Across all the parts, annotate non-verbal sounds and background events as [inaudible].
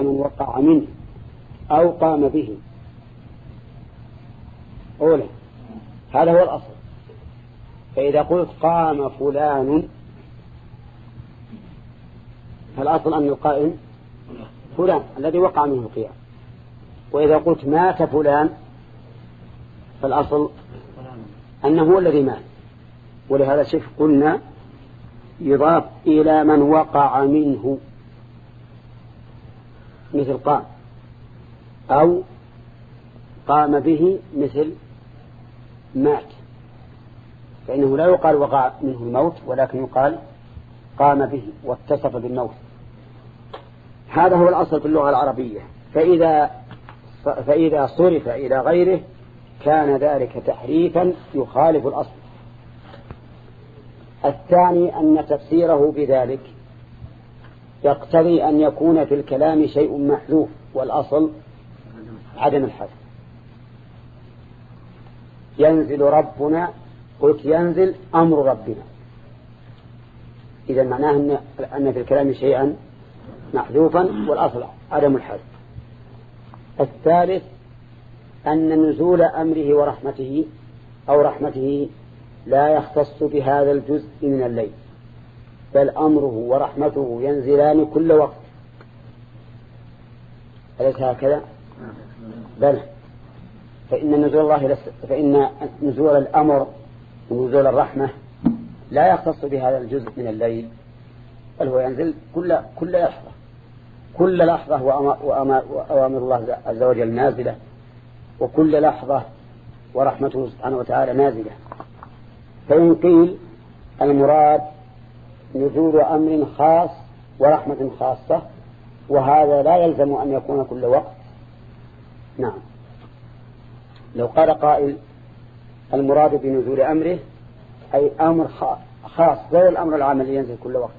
من وقع منه أو قام به. أولا هذا هو الأصل. فإذا قلت قام فلان فالأصل أن القائم فلان الذي وقع منه القيام. وإذا قلت مات فلان فالأصل أنه هو الذي مات. ولهذا شف قلنا يضاف إلى من وقع منه. مثل قام أو قام به مثل مات. فإنه لا يقال وقع منه الموت ولكن يقال قام به واتصف بالموت. هذا هو الأصل في اللغة العربية. فإذا فإذا صرف إلى غيره كان ذلك تحريفا يخالف الأصل. الثاني أن تفسيره بذلك. يقتضي أن يكون في الكلام شيء محذوف والأصل عدم الحذف. ينزل ربنا قلت ينزل أمر ربنا. إذا معناه أن, في الكلام شيئا محذوفا والأصل عدم الحذف. الثالث أن نزول أمره ورحمته أو رحمته لا يختص بهذا الجزء من الليل. بل أمره ورحمته ينزلان كل وقت. أليس هكذا؟ بل فإن نزول الله فإن نزول الأمر ونزول الرحمة لا يختص بهذا الجزء من الليل بل هو ينزل كل كل لحظة. كل لحظة وأوامر الله عز وجل نازلة وكل لحظة ورحمته سبحانه وتعالى نازلة. فإن قيل المراد نزول أمر خاص ورحمة خاصة وهذا لا يلزم أن يكون كل وقت. نعم. لو قال قائل المراد بنزول أمره أي أمر خاص غير الأمر العام الذي ينزل كل وقت.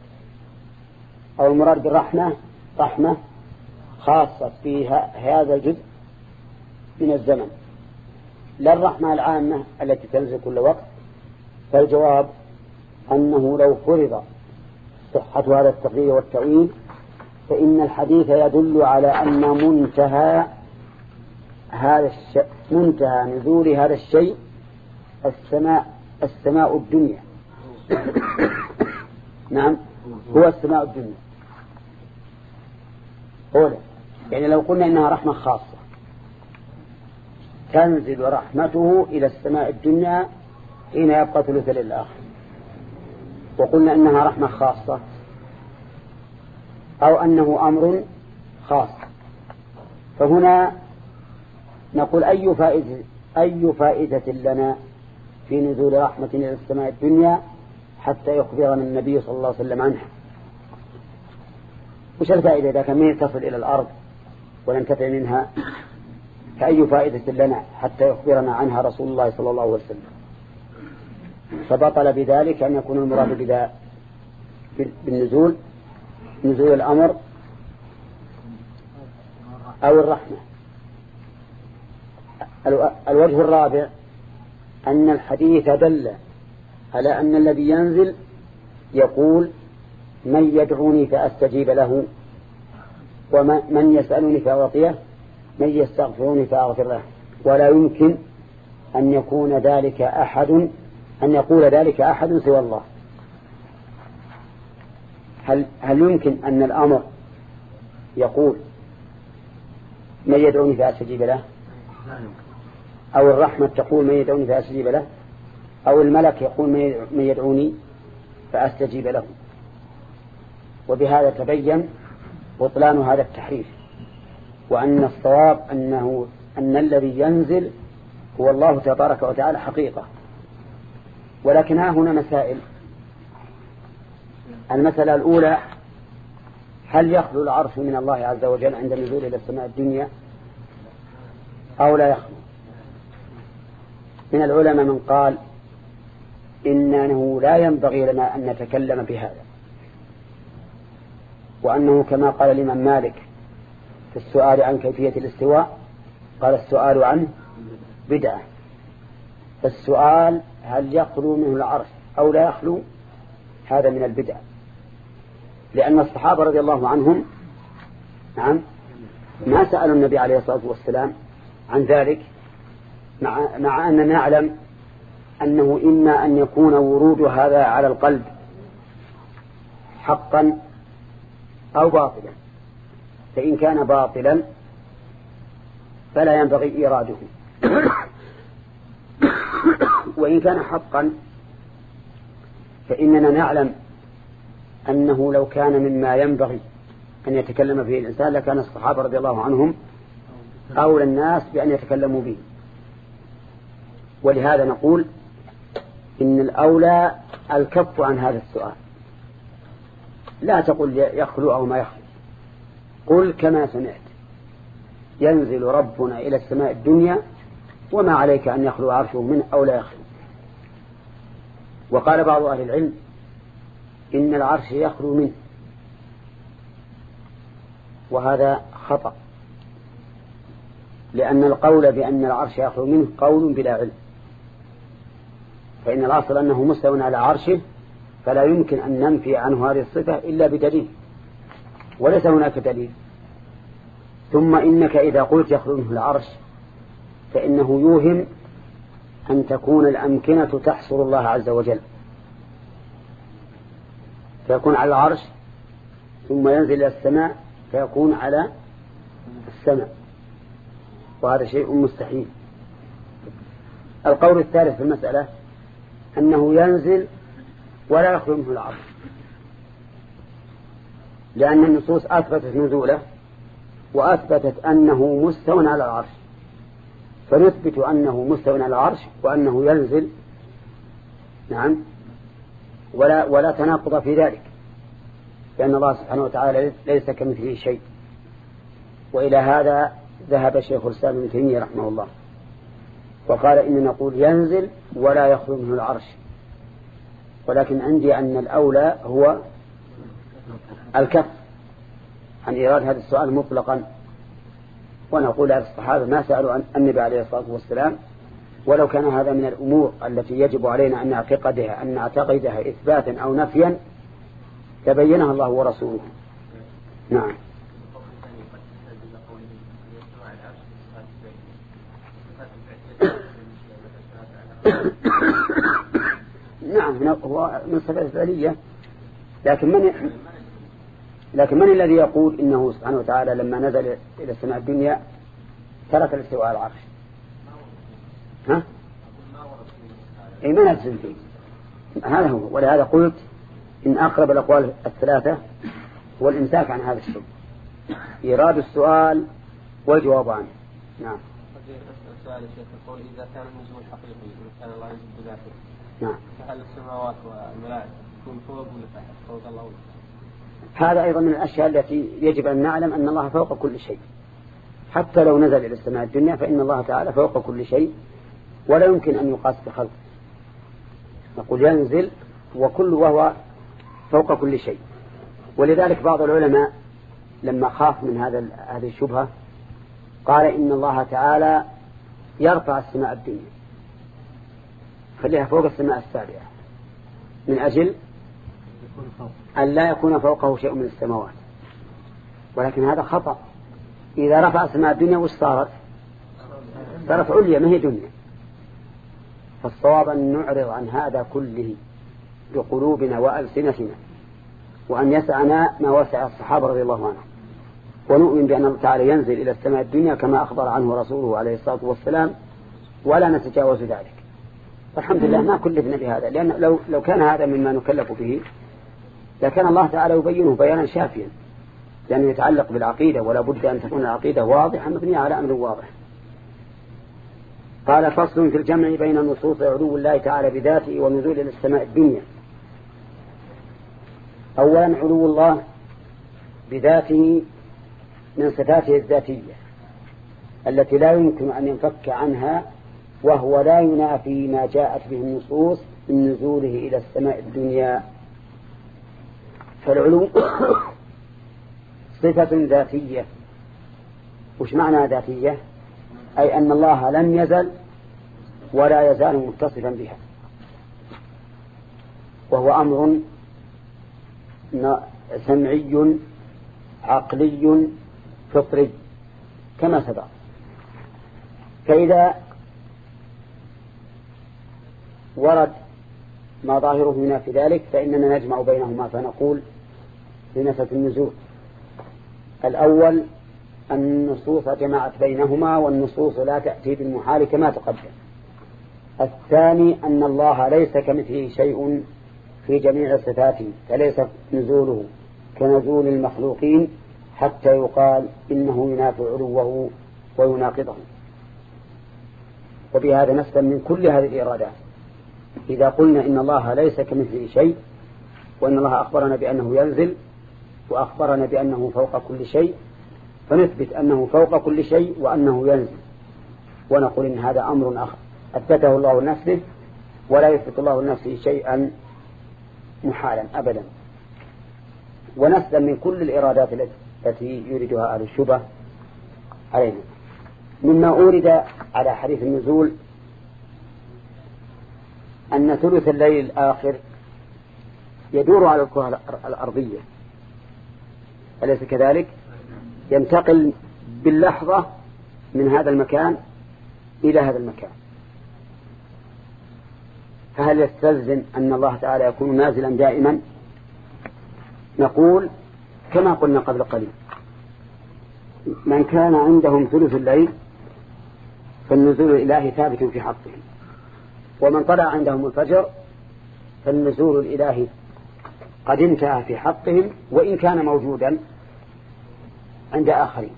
أو المراد بالرحمة رحمة خاصة فيها هذا الجزء من الزمن. لا الرحمة العامة التي تنزل كل وقت. فالجواب أنه لو فرض صحة هذا التقرير والتأويل فإن الحديث يدل على أن منتهى هذا الشيء منتهى نزول هذا الشيء السماء السماء الدنيا. نعم هو السماء الدنيا. أولا يعني لو قلنا إنها رحمة خاصة تنزل رحمته إلى السماء الدنيا حين يبقى ثلث للآخر. وقلنا إنها رحمة خاصة أو أنه أمر خاص. فهنا نقول أي فائدة أي فائدة لنا في نزول رحمة إلى السماء الدنيا حتى يخبرنا النبي صلى الله عليه وسلم عنها. وش الفائدة إذا كان تصل إلى الأرض وننتفع منها؟ فأي فائدة لنا حتى يخبرنا عنها رسول الله صلى الله عليه وسلم؟ فبطل بذلك أن يكون المراد بذا بالنزول نزول الأمر أو الرحمة. الوجه الرابع أن الحديث دل على أن الذي ينزل يقول من يدعوني فأستجيب له ومن يسألني فأعطيه من يستغفرني فأغفر له. ولا يمكن أن يكون ذلك أحد أن يقول ذلك أحد سوى الله. هل, هل يمكن أن الأمر يقول من يدعوني فأستجيب له؟ أو الرحمة تقول من يدعوني فأستجيب له؟ أو الملك يقول من يدعوني فأستجيب له وبهذا تبين بطلان هذا التحريف وأن الصواب أنه أن الذي ينزل هو الله تبارك وتعالى حقيقة. ولكن ها هنا مسائل. المسألة الأولى هل يخلو العرش من الله عز وجل عند النزول إلى السماء الدنيا؟ أو لا يخلو؟ من العلماء من قال إنه لا ينبغي لنا أن نتكلم بهذا. وأنه كما قال الإمام مالك في السؤال عن كيفية الاستواء قال السؤال عنه بدعة. السؤال هل يخلو منه العرش أو لا يخلو؟ هذا من البدع. لأن الصحابة رضي الله عنهم نعم ما سألوا النبي عليه الصلاة والسلام عن ذلك مع, مع أننا نعلم أنه إما أن يكون ورود هذا على القلب حقا أو باطلا. فإن كان باطلا فلا ينبغي إيراده. وإن كان حقا فإننا نعلم أنه لو كان مما ينبغي أن يتكلم فيه الإنسان لكان الصحابة رضي الله عنهم أولى الناس بأن يتكلموا به. ولهذا نقول إن الأولى الكف عن هذا السؤال. لا تقل يخلو أو ما يخلو. قل كما سمعت. ينزل ربنا إلى السماء الدنيا وما عليك أن يخلو عرشه منه أو لا يخلو. وقال بعض أهل العلم إن العرش يخلو منه. وهذا خطأ. لأن القول بأن العرش يخلو منه قول بلا علم. فإن الأصل أنه مستوى على عرشه فلا يمكن أن ننفي عنه هذه الصفة إلا بدليل. وليس هناك دليل. ثم إنك إذا قلت يخلو منه العرش فإنه يوهم أن تكون الأمكنة تحصر الله عز وجل. فيكون على العرش ثم ينزل إلى السماء فيكون على السماء. وهذا شيء مستحيل. القول الثالث في المسألة أنه ينزل ولا يخلو منه العرش. لأن النصوص أثبتت نزوله وأثبتت أنه مستوى على العرش. فنثبت أنه مستوى على العرش وأنه ينزل. نعم. ولا ولا تناقض في ذلك. لأن الله سبحانه وتعالى ليس كمثله شيء. وإلى هذا ذهب شيخ الإسلام ابن تيمية رحمه الله. وقال إن نقول ينزل ولا يخرج منه العرش. ولكن عندي أن الأولى هو الكف. عن إيراد هذا السؤال مطلقا. ونقول على الصحابة ما سألوا عن النبي عليه الصلاة والسلام ولو كان هذا من الأمور التي يجب علينا أن نعتقدها أن نعتقدها إثباتا أو نفيا تبينها الله ورسوله. نعم. [coughs] نعم هو من صفات الفعلية لكن من لكن من الذي يقول إنه سبحانه وتعالى لما نزل إلى السماء الدنيا ترك الاستواء على العرش ها؟ أي ما نزل فيه. هذا هو. ولهذا قلت إن أقرب الأقوال الثلاثة هو الإمساك عن هذا الشيء إيراد السؤال والجواب عنه. نعم. السؤال الشيخ يقول إذا كان النزول حقيقي كان الله ينزل بذاته نعم. فهل السماوات والملائكة تكون فوق ولا تحت؟ فوق الله. ولا هذا أيضا من الأشياء التي يجب أن نعلم أن الله فوق كل شيء. حتى لو نزل إلى السماء الدنيا فإن الله تعالى فوق كل شيء ولا يمكن أن يقاس بخلق نقول ينزل وكل وهو فوق كل شيء. ولذلك بعض العلماء لما خاف من هذا هذه الشبهة قال إن الله تعالى يرفع السماء الدنيا. خليها فوق السماء السابعة. من أجل أن لا يكون فوقه شيء من السماوات. ولكن هذا خطأ. إذا رفع السماء الدنيا وش صارت؟ صارت عليا ما هي دنيا. فالصواب أن نعرض عن هذا كله بقلوبنا وألسنتنا وأن يسعنا ما وسع الصحابة رضي الله عنهم. ونؤمن بأن الله تعالى ينزل إلى السماء الدنيا كما أخبر عنه رسوله عليه الصلاة والسلام ولا نتجاوز ذلك. والحمد لله ما كلفنا بهذا لأن لو, لو كان هذا مما نكلف به لكان الله تعالى يبينه بيانا شافيا لأنه يتعلق بالعقيدة ولا بد أن تكون العقيدة واضحة مبنية على أمر واضح. قال فصل في الجمع بين نصوص علو الله تعالى بذاته ونزول إلى السماء الدنيا. أولا علو الله بذاته من صفاته الذاتية التي لا يمكن أن ينفك عنها وهو لا ينافي ما جاءت به النصوص من نزوله إلى السماء الدنيا. فالعلو [coughs] صفة ذاتية. وش معنى ذاتية؟ أي أن الله لم يزل ولا يزال متصفا بها. وهو أمر سمعي عقلي فطري كما سبق. فإذا ورد ما ظاهره هنا في ذلك فإننا نجمع بينهما فنقول بنسبة النزول. الأول أن النصوص جمعت بينهما والنصوص لا تأتي بالمحال كما تقدم. الثاني أن الله ليس كمثله شيء في جميع صفاته فليس نزوله كنزول المخلوقين حتى يقال إنه ينافع علوه ويناقضه. وبهذا نسلم من كل هذه الإرادات. إذا قلنا إن الله ليس كمثله شيء وإن الله أخبرنا بأنه ينزل وأخبرنا بأنه فوق كل شيء فنثبت أنه فوق كل شيء وأنه ينزل. ونقول إن هذا أمر آخر أثبته الله لنفسه ولا يثبت الله لنفسه شيئا محالا أبدا. ونسلم من كل الإرادات التي يريدها أهل الشبه علينا. مما أورد على حديث النزول أن ثلث الليل الآخر يدور على الكرة الأرضية. أليس كذلك؟ ينتقل باللحظة من هذا المكان إلى هذا المكان. فهل يستلزم أن الله تعالى يكون نازلا دائما؟ نقول كما قلنا قبل قليل. من كان عندهم ثلث الليل فالنزول الإلهي ثابت في حقهم ومن طلع عندهم الفجر فالنزول الإلهي قد انتهى في حقهم وإن كان موجودا عند آخرين.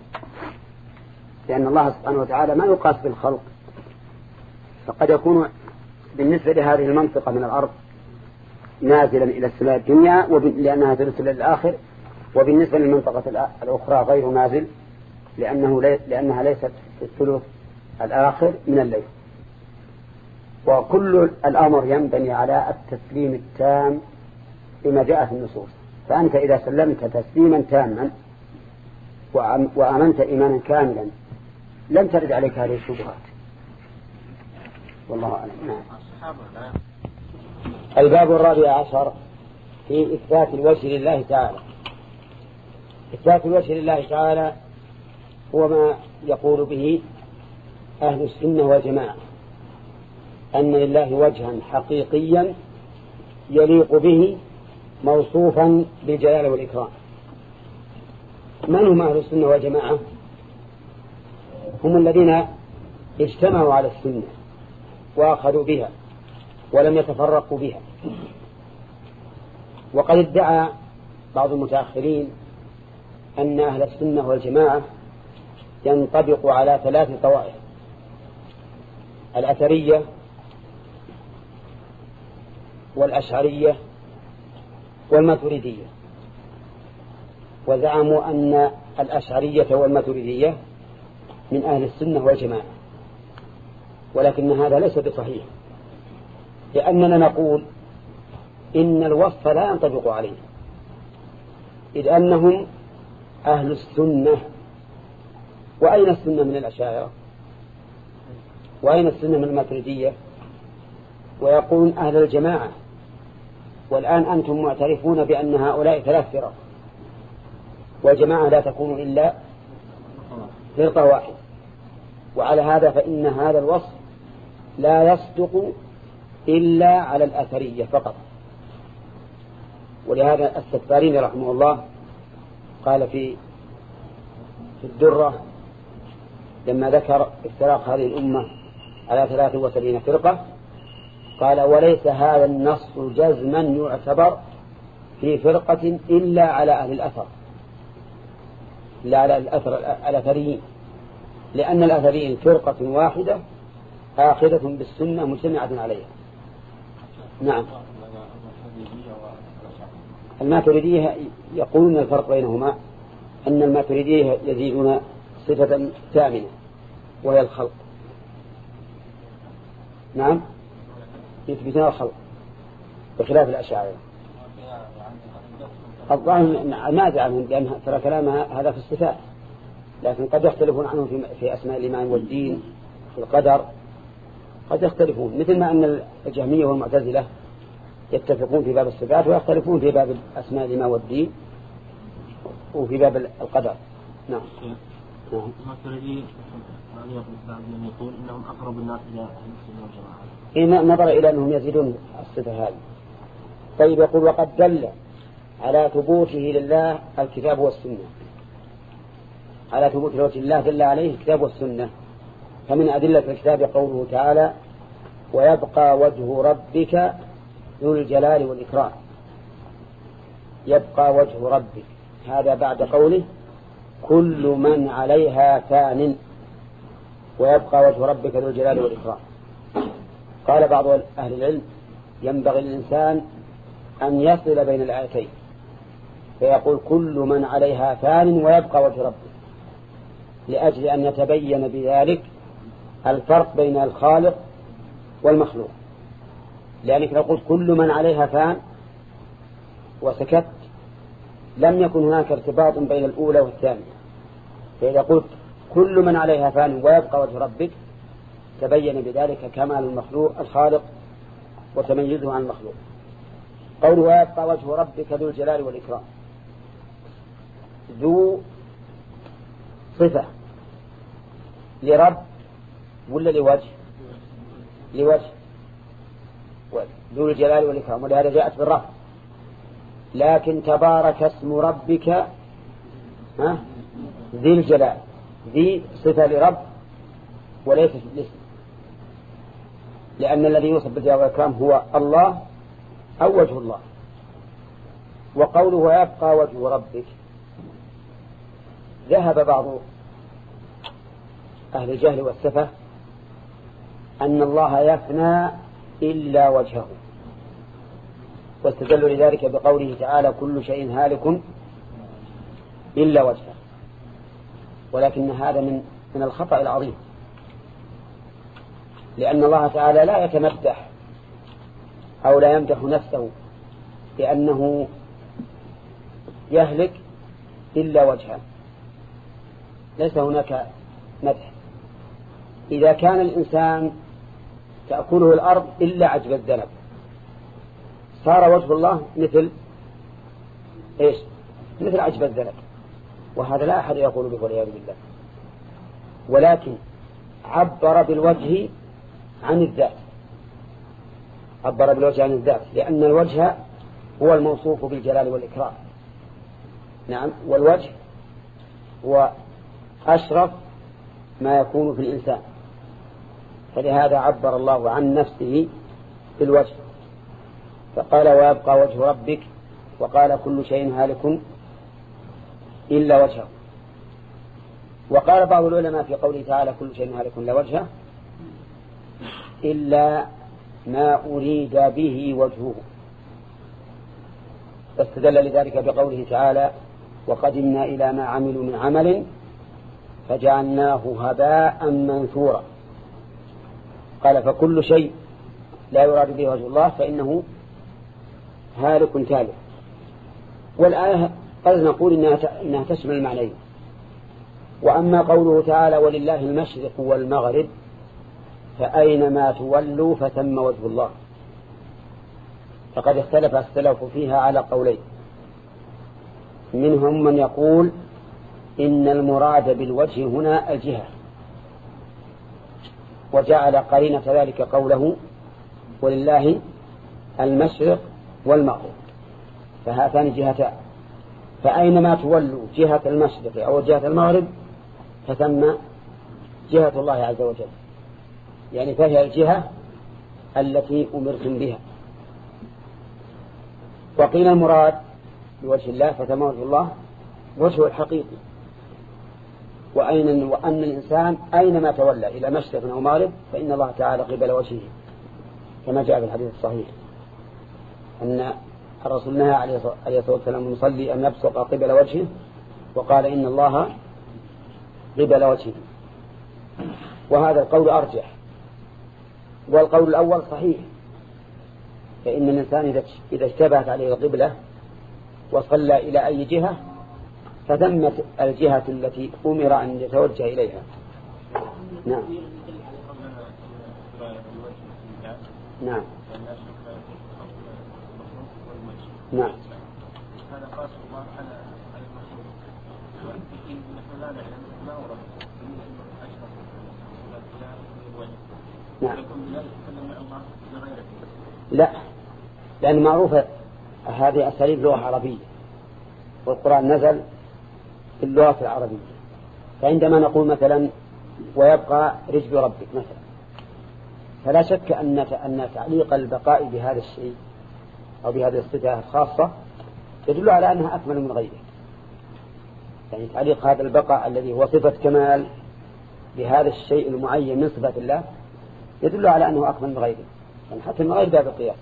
لأن الله سبحانه وتعالى ما يقاس بالخلق. فقد يكون بالنسبة لهذه المنطقة من الأرض نازلا إلى السماء الدنيا لأنها ثلث للآخر وبالنسبة للمنطقة الأخرى غير نازل لأنه لي لأنها ليست في الثلث الآخر من الليل. وكل الأمر ينبني على التسليم التام لما جاء في النصوص. فأنت إذا سلمت تسليما تاما وآمنت إيمانا كاملا. لم ترد عليك هذه الشبهات. والله أعلم. نعم. الباب الرابع عشر في إثبات الوجه لله تعالى. إثبات الوجه لله تعالى هو ما يقول به أهل السنة والجماعة. أن لله وجها حقيقيا يليق به موصوفا بالجلال والإكرام. من هم أهل السنة والجماعة؟ هم الذين اجتمعوا على السنة وأخذوا بها ولم يتفرقوا بها. وقد ادعى بعض المتأخرين أن أهل السنة والجماعة ينطبق على ثلاث طوائف. الأثرية والأشعرية والماتريدية. وزعموا أن الأشعرية والماتريدية من أهل السنة والجماعة ولكن هذا ليس بصحيح لأننا نقول إن الوصف لا ينطبق عليه إذ أنهم أهل السنة. وأين السنة من الأشاعرة؟ وأين السنة من الماتريدية؟ ويقولون أهل الجماعة والآن أنتم معترفون بأن هؤلاء ثلاث فرق. والجماعة لا تكون إلا فرقة واحدة. وعلى هذا فإن هذا الوصف لا يصدق إلا على الأثرية فقط. ولهذا السفارين رحمه الله قال في في الدرة لما ذكر افتراق هذه الأمة على 33 فرقة قال وليس هذا النص جزما يعتبر في فرقة إلا على أهل الأثر. إلا على الأثر الأثريين. لأن الأثريين فرقة واحدة آخذة بالسنة مجتمعة عليها. نعم. الماتريدية يقولون الفرق بينهما أن الماتريدية يزيدون صفة ثامنة وهي الخلق. نعم. يثبتون الخلق بخلاف الأشاعرة. الظاهر ما عنهم لأن ترى كلامها هذا في الصفات لكن قد يختلفون عنهم في, في أسماء الإيمان والدين في القدر قد يختلفون مثل ما أن الجهمية والمعتزلة يتفقون في باب الصفات ويختلفون في باب أسماء الإيمان والدين وفي باب القدر نعم نعم. يقول انهم اقرب الناس إلى السنة والجماعه. نظر إلى أنهم يزيدون الصفة هذه طيب يقول وقد دل على ثبوته لله الكتاب والسنة. على ثبوت وجه الله دل عليه الكتاب والسنة. فمن أدلة الكتاب قوله تعالى ويبقى وجه ربك ذو الجلال والإكرام. يبقى وجه ربك. هذا بعد قوله كل من عليها فان. ويبقى وجه ربك ذو الجلال والإكرام. قال بعض أهل العلم ينبغي للإنسان أن يصل بين الآيتين. فيقول كل من عليها فان ويبقى وجه ربك لأجل أن يتبين بذلك الفرق بين الخالق والمخلوق. لأنك لو قلت كل من عليها فان وسكت لم يكن هناك ارتباط بين الأولى والثانية. فإذا قلت كل من عليها فان ويبقى وجه ربك تبين بذلك كمال المخلوق الخالق وتميزه عن المخلوق. قوله ويبقى وجه ربك ذو الجلال والإكرام. ذو صفة. لرب ولا لوجه؟ لوجه. ذو الجلال والإكرام. ولهذا جاءت بالرفع لكن تبارك اسم ربك ها؟ ذي الجلال. ذي صفة لرب وليست الاسم لأن الذي يوصف بالجلال والإكرام هو الله أو وجه الله. وقوله ويبقى وجه ربك. ذهب بعض أهل الجهل والسفة أن الله يفنى إلا وجهه واستدلوا لذلك بقوله تعالى كل شيء هالك إلا وجهه ولكن هذا من من الخطأ العظيم لأن الله تعالى لا يتمدح أو لا يمدح نفسه بأنه يهلك إلا وجهه. ليس هناك مدح. إذا كان الإنسان تأكله الأرض إلا عجب الذنب. صار وجه الله مثل إيش؟ مثل عجب الذنب. وهذا لا أحد يقول به والعياذ بالله. ولكن عبر بالوجه عن الذات. عبر بالوجه عن الذات لأن الوجه هو الموصوف بالجلال والإكرام. نعم والوجه هو أشرف ما يكون في الإنسان. فلهذا عبر الله عن نفسه بالوجه. فقال ويبقى وجه ربك. وقال كل شيء هالك إلا وجهه. وقال بعض العلماء في قوله تعالى كل شيء هالك إلا وجهه. إلا ما أريد به وجهه. فاستدل لذلك بقوله تعالى وقدمنا إلى ما عملوا من عمل فجعلناه هباء منثورا. قال فكل شيء لا يراد به وجه الله فإنه هالك تالف. والآية قد نقول إنها, إنها تشمل المعنيين. وأما قوله تعالى ولله المشرق والمغرب فأينما تولوا فثم وجه الله. فقد اختلف السلف فيها على قولين. منهم من يقول إن المراد بالوجه هنا الجهة. وجعل قرينة ذلك قوله ولله المشرق والمغرب فهاتان جهتان فأينما تولوا جهة المشرق أو جهة المغرب فثم جهة الله عز وجل. يعني فهي الجهة التي أمرتم بها. وقيل المراد بوجه الله فثم وجه الله وجهه الحقيقي. وأين وأن الإنسان أينما تولى إلى مشرق أو مغرب فإن الله تعالى قبل وجهه كما جاء في الحديث الصحيح. أن الرسول نهى عليه الصلاة والسلام يصلي أن يبصق قبل وجهه وقال إن الله قبل وجهه. وهذا القول أرجح. والقول الأول صحيح. فإن الإنسان إذا اشتبهت عليه القبلة وصلى إلى أي جهة فثمت الجهة التي أمر أن يتوجه إليها. نعم. نعم. نعم. نحن لا نعلم ما نعم. لا. لأن معروفة هذه أساليب لغة عربية. والقرآن نزل في اللغة العربية. فعندما نقول مثلا ويبقى رجل ربك مثلا فلا شك أن أن تعليق البقاء بهذا الشيء أو بهذه الصفة الخاصة يدل على أنها أكمل من غيره. يعني تعليق هذا البقاء الذي هو صفة كمال بهذا الشيء المعين من صفات الله يدل على أنه أكمل من غيره. يعني حتى من غير باب القياس.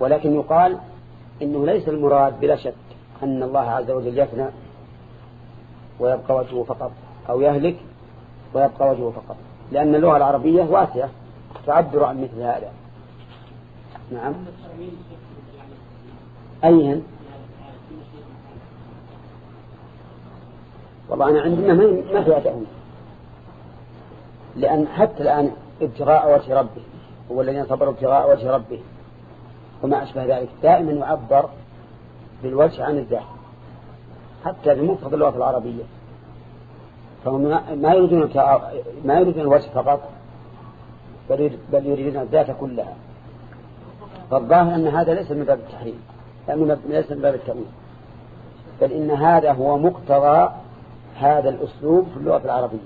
ولكن يقال إنه ليس المراد بلا شك أن الله عز وجل يفنى ويبقى وجهه فقط أو يهلك ويبقى وجهه فقط. لأن اللغة العربية واسعة تعبر عن مثل هذا. نعم. أيهن والله أنا عندنا ما فيها تأويل لأن حتى الآن ابتغاء وجه ربه هو الذين صبروا ابتغاء وجه ربه وما أشبه ذلك دائما يعبر بالوجه عن الذات حتى بمفرد اللغة العربية. فهم ما يريدون ما يريدون الوجه فقط بل يريدون الذات كلها. فالظاهر أن هذا ليس من باب التحريم ليس من باب التأويل بل إن هذا هو مقتضى هذا الأسلوب في اللغة العربية.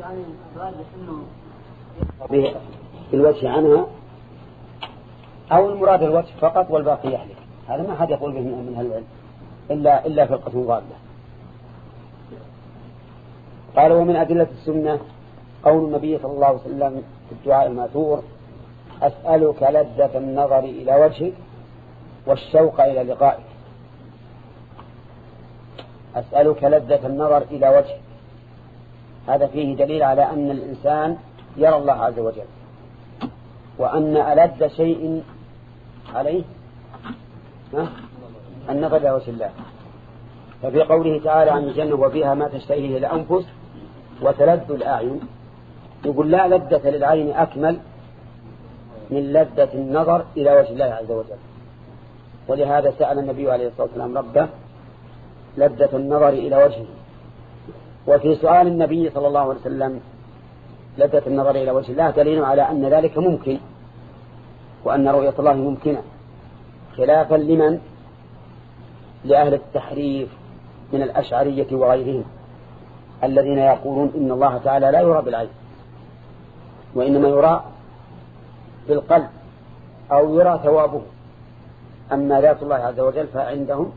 يعني بالوجه عنها أو المراد الوجه فقط والباقي يحلك هذا ما حد يقول به من أهل العلم. إلا إلا فرقة ضالة قال ومن أدلة السنة قول النبي صلى الله عليه وسلم في الدعاء المأثور أسألك لذة النظر إلى وجهك والشوق إلى لقائك. أسألك لذة النظر إلى وجهك. هذا فيه دليل على أن الإنسان يرى الله عز وجل وأن ألد شيء عليه النظر إلى وجه الله. ففي قوله تعالى عن الجنة وفيها ما تشتهيه الأنفس وتلذ الأعين. يقول لا لذة للعين أكمل من لذة النظر إلى وجه الله عز وجل. ولهذا سأل النبي عليه الصلاة والسلام ربه لذة النظر إلى وجهه. وفي سؤال النبي صلى الله عليه وسلم لذة النظر إلى وجه الله دليل على أن ذلك ممكن وأن رؤية الله ممكنة. خلافا لمن؟ لأهل التحريف من الأشعرية وغيرهم الذين يقولون إن الله تعالى لا يرى بالعين وإنما يرى بالقلب أو يرى ثوابه. أما ذات الله عز وجل فعندهم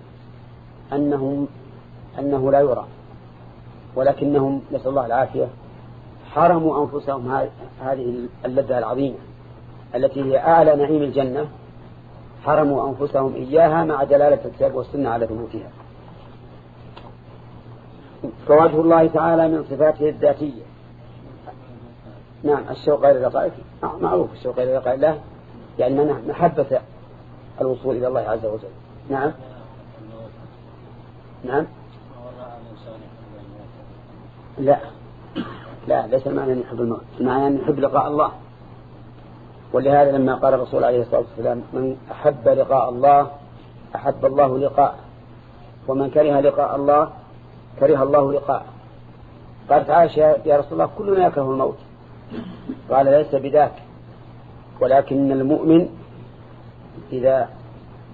أنهم أنه لا يرى ولكنهم نسأل الله العافية حرموا أنفسهم هذه اللذة العظيمة التي هي أعلى نعيم الجنة حرموا أنفسهم إياها مع دلالة الكتاب والسنة على ثبوتها. فوجه الله تعالى من صفاته الذاتية. نعم الشوق إلى لقائه معروف الشوق إلى لقاء الله يعني محبة الوصول إلى الله عز وجل. نعم. نعم. لا. لا ليس المعنى أن يحب الموت المعنى أن يحب لقاء الله. ولهذا لما قال الرسول عليه الصلاة والسلام من أحب لقاء الله أحب الله لقاء ومن كره لقاء الله كره الله لقاء قالت عائشة يا رسول الله كلنا يكره الموت. قال ليس بذاك ولكن المؤمن إذا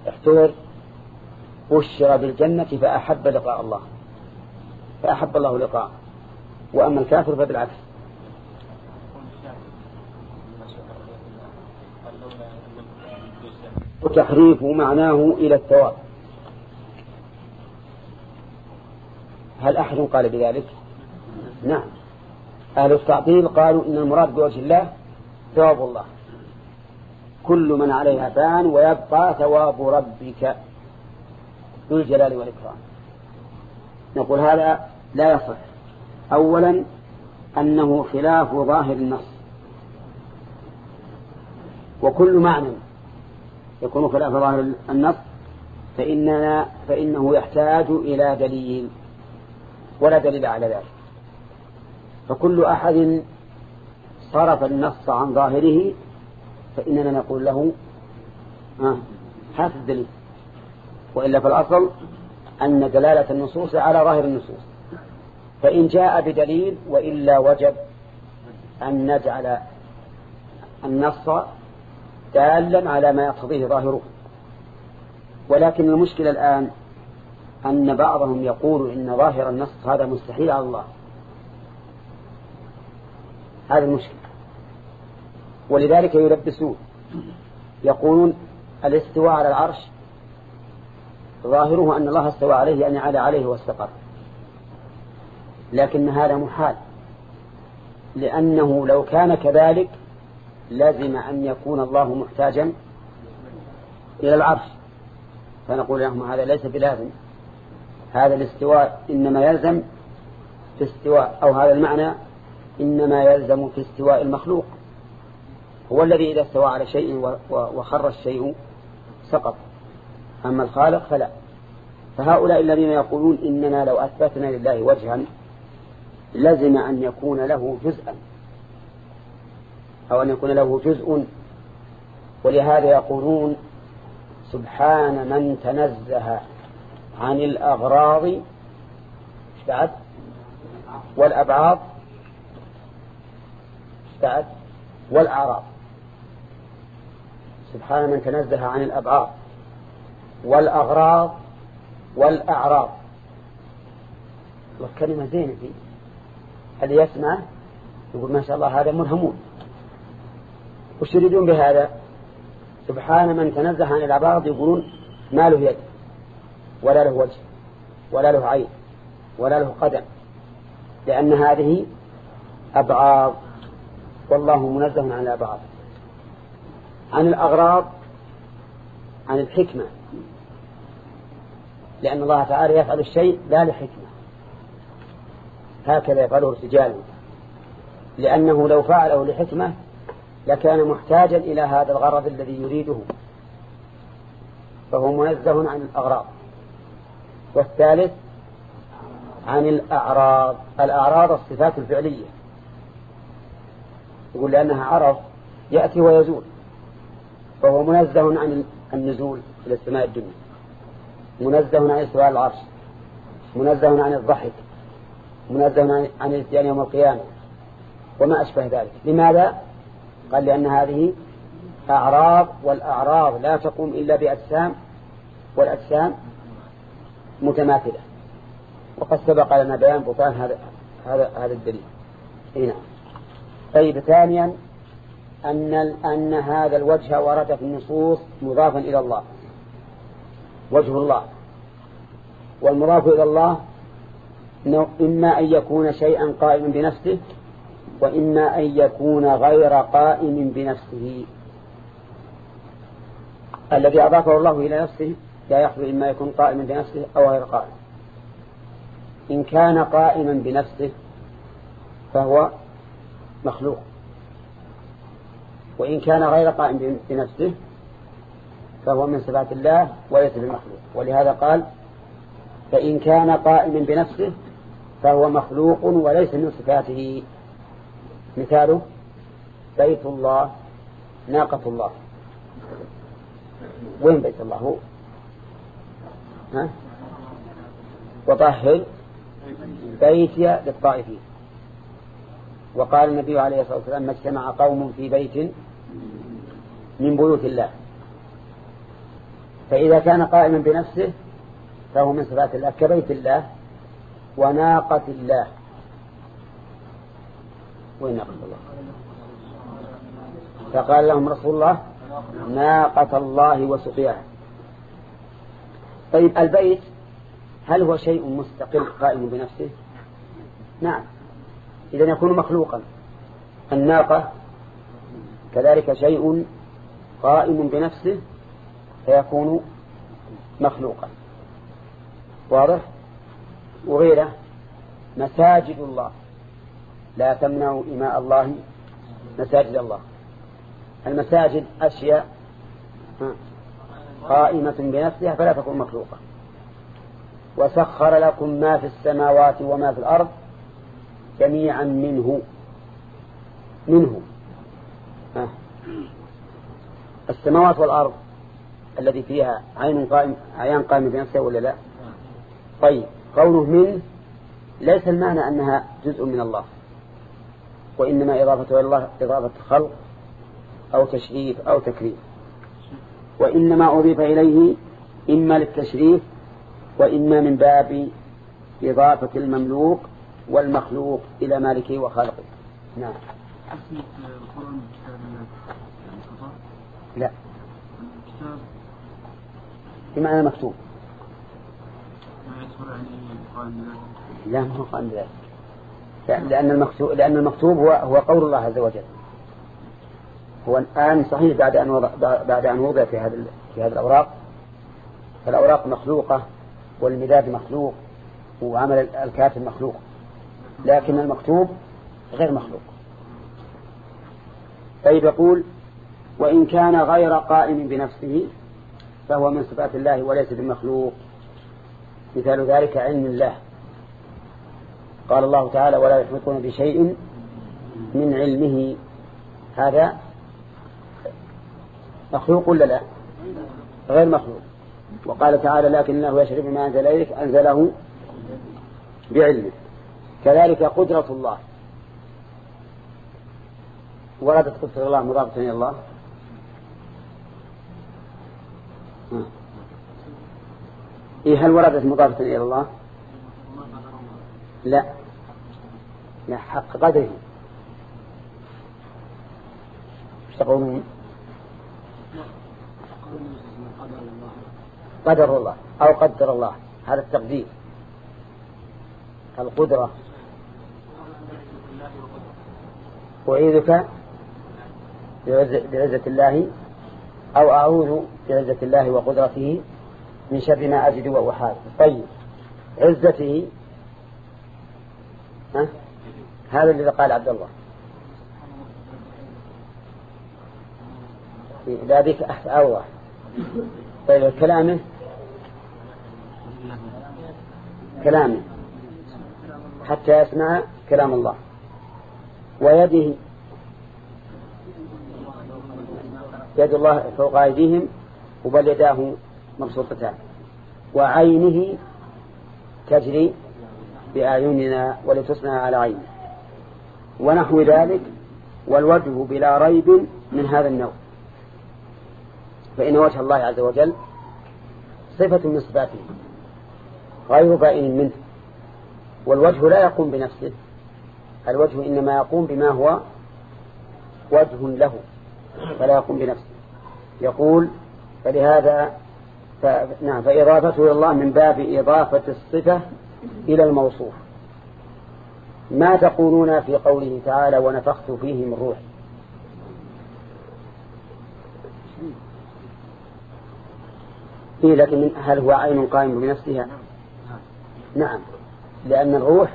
احتضر بشر بالجنة فأحب لقاء الله فأحب الله لقاء وأما الكافر فبالعكس. وتحريف معناه إلى الثواب. هل أحد قال بذلك؟ نعم. أهل التعطيل قالوا إن المراد بوجه الله ثواب الله. كل من عليها فان ويبقى ثواب ربك. ذو الجلال والإكرام. نقول هذا لا يصح. أولا أنه خلاف ظاهر النص. وكل معنى. يكون خلاف ظاهر النص فإننا فإنه يحتاج إلى دليل ولا دليل على ذلك. فكل أحد صرف النص عن ظاهره فإننا نقول له آه هات الدليل. وإلا في الأصل أن دلالة النصوص على ظاهر النصوص. فإن جاء بدليل وإلا وجب أن نجعل النص دالا على ما يقتضيه ظاهره. ولكن المشكلة الآن أن بعضهم يقول إن ظاهر النص هذا مستحيل على الله. هذا المشكلة. ولذلك يلبسون يقولون الاستواء على العرش ظاهره أن الله استوى عليه يعني على عليه واستقر. لكن هذا محال. لأنه لو كان كذلك لازم أن يكون الله محتاجا إلى العرش. فنقول لهم هذا ليس بلازم هذا الاستواء إنما يلزم في استواء أو هذا المعنى إنما يلزم في استواء المخلوق. هو الذي إذا استوى على شيء وخر الشيء سقط. أما الخالق فلا. فهؤلاء الذين يقولون إننا لو أثبتنا لله وجها لزم أن يكون له جزءا. أو أن يكون له جزء. ولهذا يقولون سبحان من تنزه عن الأغراض. بعد؟ والأبعاض بعد؟ والأعراض. سبحان من تنزه عن الأبعاض والأغراض والأعراض. والكلمة زينة دي. اللي يسمع؟ يقول ما شاء الله هذا ملهمون. وش يريدون بهذا؟ سبحان من تنزه عن الأبعاض يقولون ما له يد ولا له وجه ولا له عين ولا له قدم لأن هذه أبعاض والله منزه عن الأبعاض عن الأغراض عن الحكمة. لأن الله تعالى يفعل الشيء لا لحكمة. هكذا يفعله الرجال. لأنه لو فعله لحكمة لكان محتاجا إلى هذا الغرض الذي يريده. فهو منزه عن الأغراض. والثالث عن الأعراض. الأعراض الصفات الفعلية. يقول لأنها عرض يأتي ويزول. فهو منزه عن النزول إلى السماء الدنيا. منزه عن استواء العرش. منزه عن الضحك. منزه عن الإتيان يوم القيامة. وما أشبه ذلك. لماذا؟ قال لأن هذه أعراض والأعراض لا تقوم إلا بأجسام والأجسام متماثلة. وقد سبق لنا بيان بطلان هذا هذا هذا الدليل. هنا طيب ثانيا أن أن هذا الوجه ورد في النصوص مضافا إلى الله. وجه الله. والمضاف إلى الله إما أن يكون شيئا قائما بنفسه وإما أن يكون غير قائم بنفسه. الذي أضافه الله إلى نفسه لا يحضر إما يكون قائما بنفسه أو غير قائم. إن كان قائما بنفسه فهو مخلوق. وإن كان غير قائم بنفسه فهو من صفات الله وليس بمخلوق. ولهذا قال فإن كان قائما بنفسه فهو مخلوق وليس من صفاته. مثاله بيت الله ناقة الله. وين بيت الله هو؟ ها؟ وطهر بيتي للطائفين. وقال النبي عليه الصلاة والسلام ما اجتمع قوم في بيت من بيوت الله. فإذا كان قائما بنفسه فهو من صفات الله كبيت الله وناقة الله. وين ناقة الله؟ فقال لهم رسول الله ناقة الله وسقياها. طيب البيت هل هو شيء مستقل قائم بنفسه؟ نعم. إذا يكون مخلوقا. الناقة كذلك شيء قائم بنفسه فيكون مخلوقا. واضح؟ وغيره مساجد الله. لا تمنعوا إماء الله. مساجد الله. المساجد أشياء قائمة بنفسها فلا تكون مخلوقة. وسخر لكم ما في السماوات وما في الأرض جميعا منه. منه. السماوات والأرض الذي فيها عين قائم عيان قائمة بنفسها ولا لا؟ طيب قوله منه ليس المعنى أنها جزء من الله. وإنما إضافته إلى الله إضافة خلق أو تشريف أو تكريم. وإنما أضيف إليه إما للتشريف وإما من باب إضافة المملوك والمخلوق إلى مالكه وخالقه. نعم. القرآن كتاب يعني خطأ لا. كتاب بمعنى مكتوب. ما يصبر يعني قال لا ما هو قال ذلك. لأن المكتوب لأن المكتوب هو هو قول الله عز وجل. هو الآن صحيح بعد أن وضع بعد أن وضع في هذا في هذه الأوراق. فالأوراق مخلوقة والمداد مخلوق وعمل الكاتب مخلوق لكن المكتوب غير مخلوق. طيب يقول وإن كان غير قائم بنفسه فهو من صفات الله وليس بمخلوق. مثال ذلك علم الله. قال الله تعالى ولا يحيطون بشيء من علمه. هذا مخلوق ولا لا؟ غير مخلوق. وقال تعالى لكنه يشرب ما أنزل إليك أنزله بعلمه. كذلك قدرة الله. وردت قدرة الله مضافة إلى الله. إيه هل وردت مضافة إلى الله؟ لا. لا حق قدره. إيش تقولون؟ قدر الله أو قدر الله. هذا التقدير. القدرة. أعيذك بعزة الله أو أعوذ بعزة الله وقدرته من شر ما أجد وهو حال طيب. عزته ها؟ هذا الذي قال عبد الله. لا بك أوضح طيب كلامه؟ كلامه. حتى يسمع كلام الله. ويده. يد الله فوق أيديهم وبل يداه مبسوطتان. وعينه تجري بأعيننا ولتصنع على عينه ونحو ذلك والوجه بلا ريب من هذا النوع. فإن وجه الله عز وجل صفة من صفاته غير بائن منه. والوجه لا يقوم بنفسه الوجه إنما يقوم بما هو وجه له فلا يقوم بنفسه. يقول فلهذا ف... نعم فإضافته إلى الله من باب إضافة الصفة إلى الموصوف. ما تقولون في قوله تعالى ونفخت فيه من روحي. إيه لكن هل هو عين قائم بنفسها؟ نعم. لأن الروح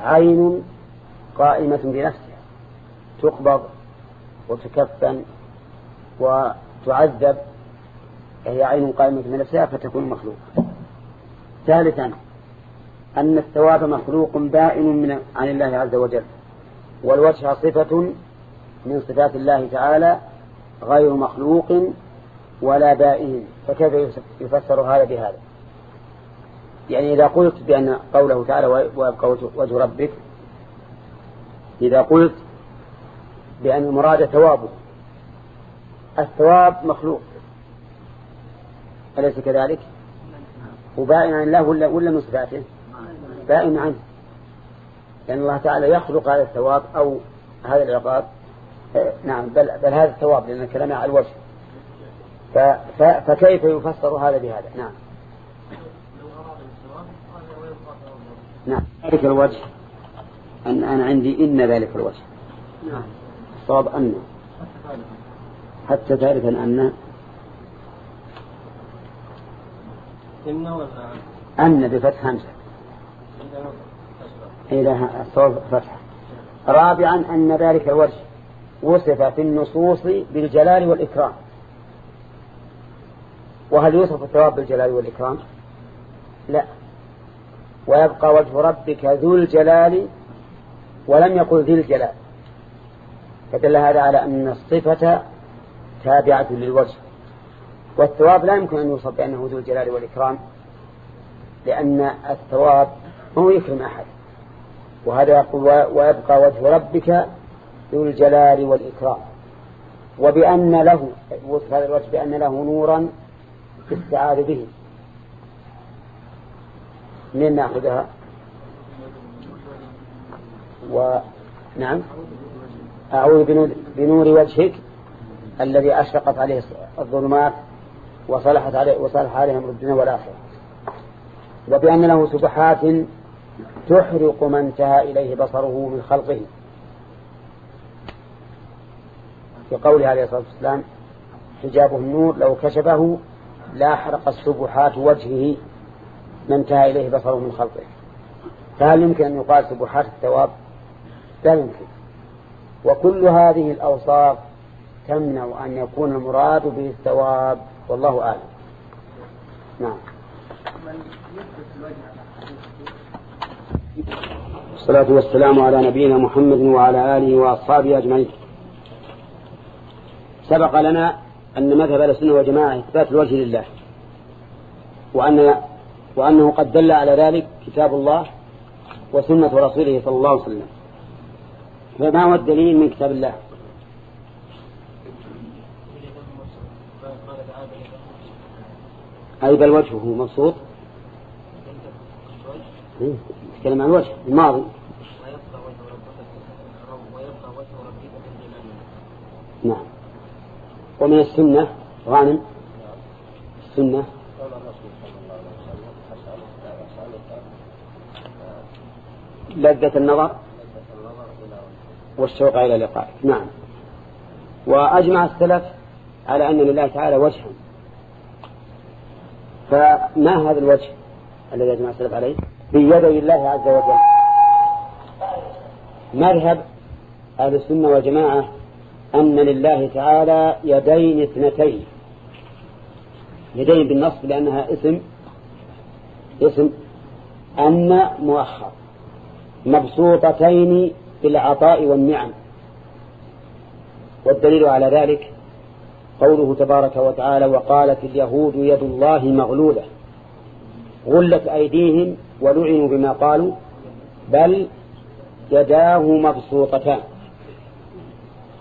عين قائمة بنفسها. تقبض وتكفن وتعذب هي عين قائمة بنفسها فتكون مخلوقة. ثالثا أن الثواب مخلوق بائن من عن الله عز وجل والوجه صفة من صفات الله تعالى غير مخلوق ولا بائن فكيف يفسر هذا بهذا؟ يعني إذا قلت بأن قوله تعالى ويبقى وجه ربك إذا قلت بأن المراد ثوابه الثواب مخلوق أليس كذلك؟ وبائن عن الله ولا, ولا من صفاته؟ بائن عنه. لأن الله تعالى يخلق هذا الثواب أو هذا العقاب. آه، نعم بل, بل هذا الثواب لأن الكلام على الوجه. فكيف يفسر هذا بهذا؟ نعم. نعم. ذلك الوجه. أن أنا عندي إن ذلك الوجه. نعم. الصواب أن. حتى ثالثا أن. أن بفتح همزة. إلى الصواب فتحة رابعا أن ذلك الوجه وصف في النصوص بالجلال والإكرام. وهل يوصف الثواب بالجلال والإكرام؟ لا. ويبقى وجه ربك ذو الجلال ولم يقل ذي الجلال. فدل هذا على أن الصفة تابعة للوجه. والثواب لا يمكن أن يوصف بأنه ذو الجلال والإكرام لأن الثواب هو يكرم أحد. وهذا يقول ويبقى وجه ربك ذو الجلال والإكرام. وبأن له وصف هذا الوجه بأن له نورا استعاذ به. من نأخذها؟ ونعم أعوذ بنور وجهك الذي أشرقت عليه الظلمات وصلحت عليه وصلح عليهم الدنيا والآخرة. وبأن له سبحات تحرق من انتهى إليه بصره من خلقه. في قوله عليه الصلاة والسلام حجابه النور لو كشفه لا حرق السبحات وجهه ما انتهى إليه بصره من خلقه. فهل يمكن أن يقال سبحات الثواب؟ لا يمكن. وكل هذه الأوصاف تمنع أن يكون المراد به الثواب والله أعلم. نعم. الصلاة والسلام على نبينا محمد وعلى آله وأصحابه أجمعين. سبق لنا أن مذهب السنة والجماعة إثبات الوجه لله وأن وأنه قد دل على ذلك كتاب الله وسنة رسوله صلى الله عليه وسلم. فما هو الدليل من كتاب الله؟ أي بل وجهه مبسوط؟ يتكلم عن الوجه الماضي. نعم. ومن السنة غانم. السنة. لذة النظر والشوق إلى لقائك نعم. وأجمع السلف على أن لله تعالى وجها فما هذا الوجه الذي أجمع السلف عليه؟ بيدي الله عز وجل. مذهب أهل السنة والجماعة أن لله تعالى يدين اثنتين. يدين بالنصب لأنها اسم اسم أن مؤخر. مبسوطتين بالعطاء والنعم. والدليل على ذلك قوله تبارك وتعالى وقالت اليهود يد الله مغلولة. غلت أيديهم ولعنوا بما قالوا بل يداه مبسوطتان.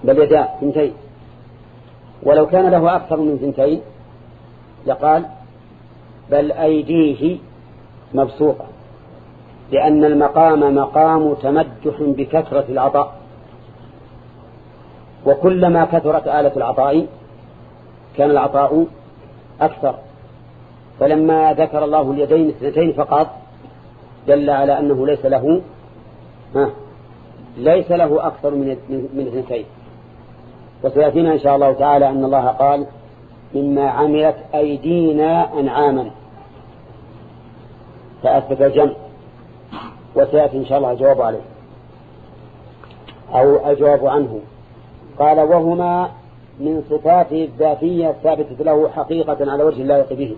بل يداه ثنتين. ولو كان له أكثر من ثنتين لقال بل أيديه مبسوطة لأن المقام مقام تمدح بكثرة العطاء. وكلما كثرت آلة العطاء كان العطاء أكثر. فلما ذكر الله اليدين اثنتين فقط دل على أنه ليس له ها ليس له أكثر من من اثنتين. وسيأتينا إن شاء الله تعالى أن الله قال مما عملت أيدينا أنعاما. فأثبت الجمع. وسيأتي إن شاء الله الجواب عليه. أو الجواب عنه. قال وهما من صفاته الذاتية الثابتة له حقيقة على وجه اللائق به.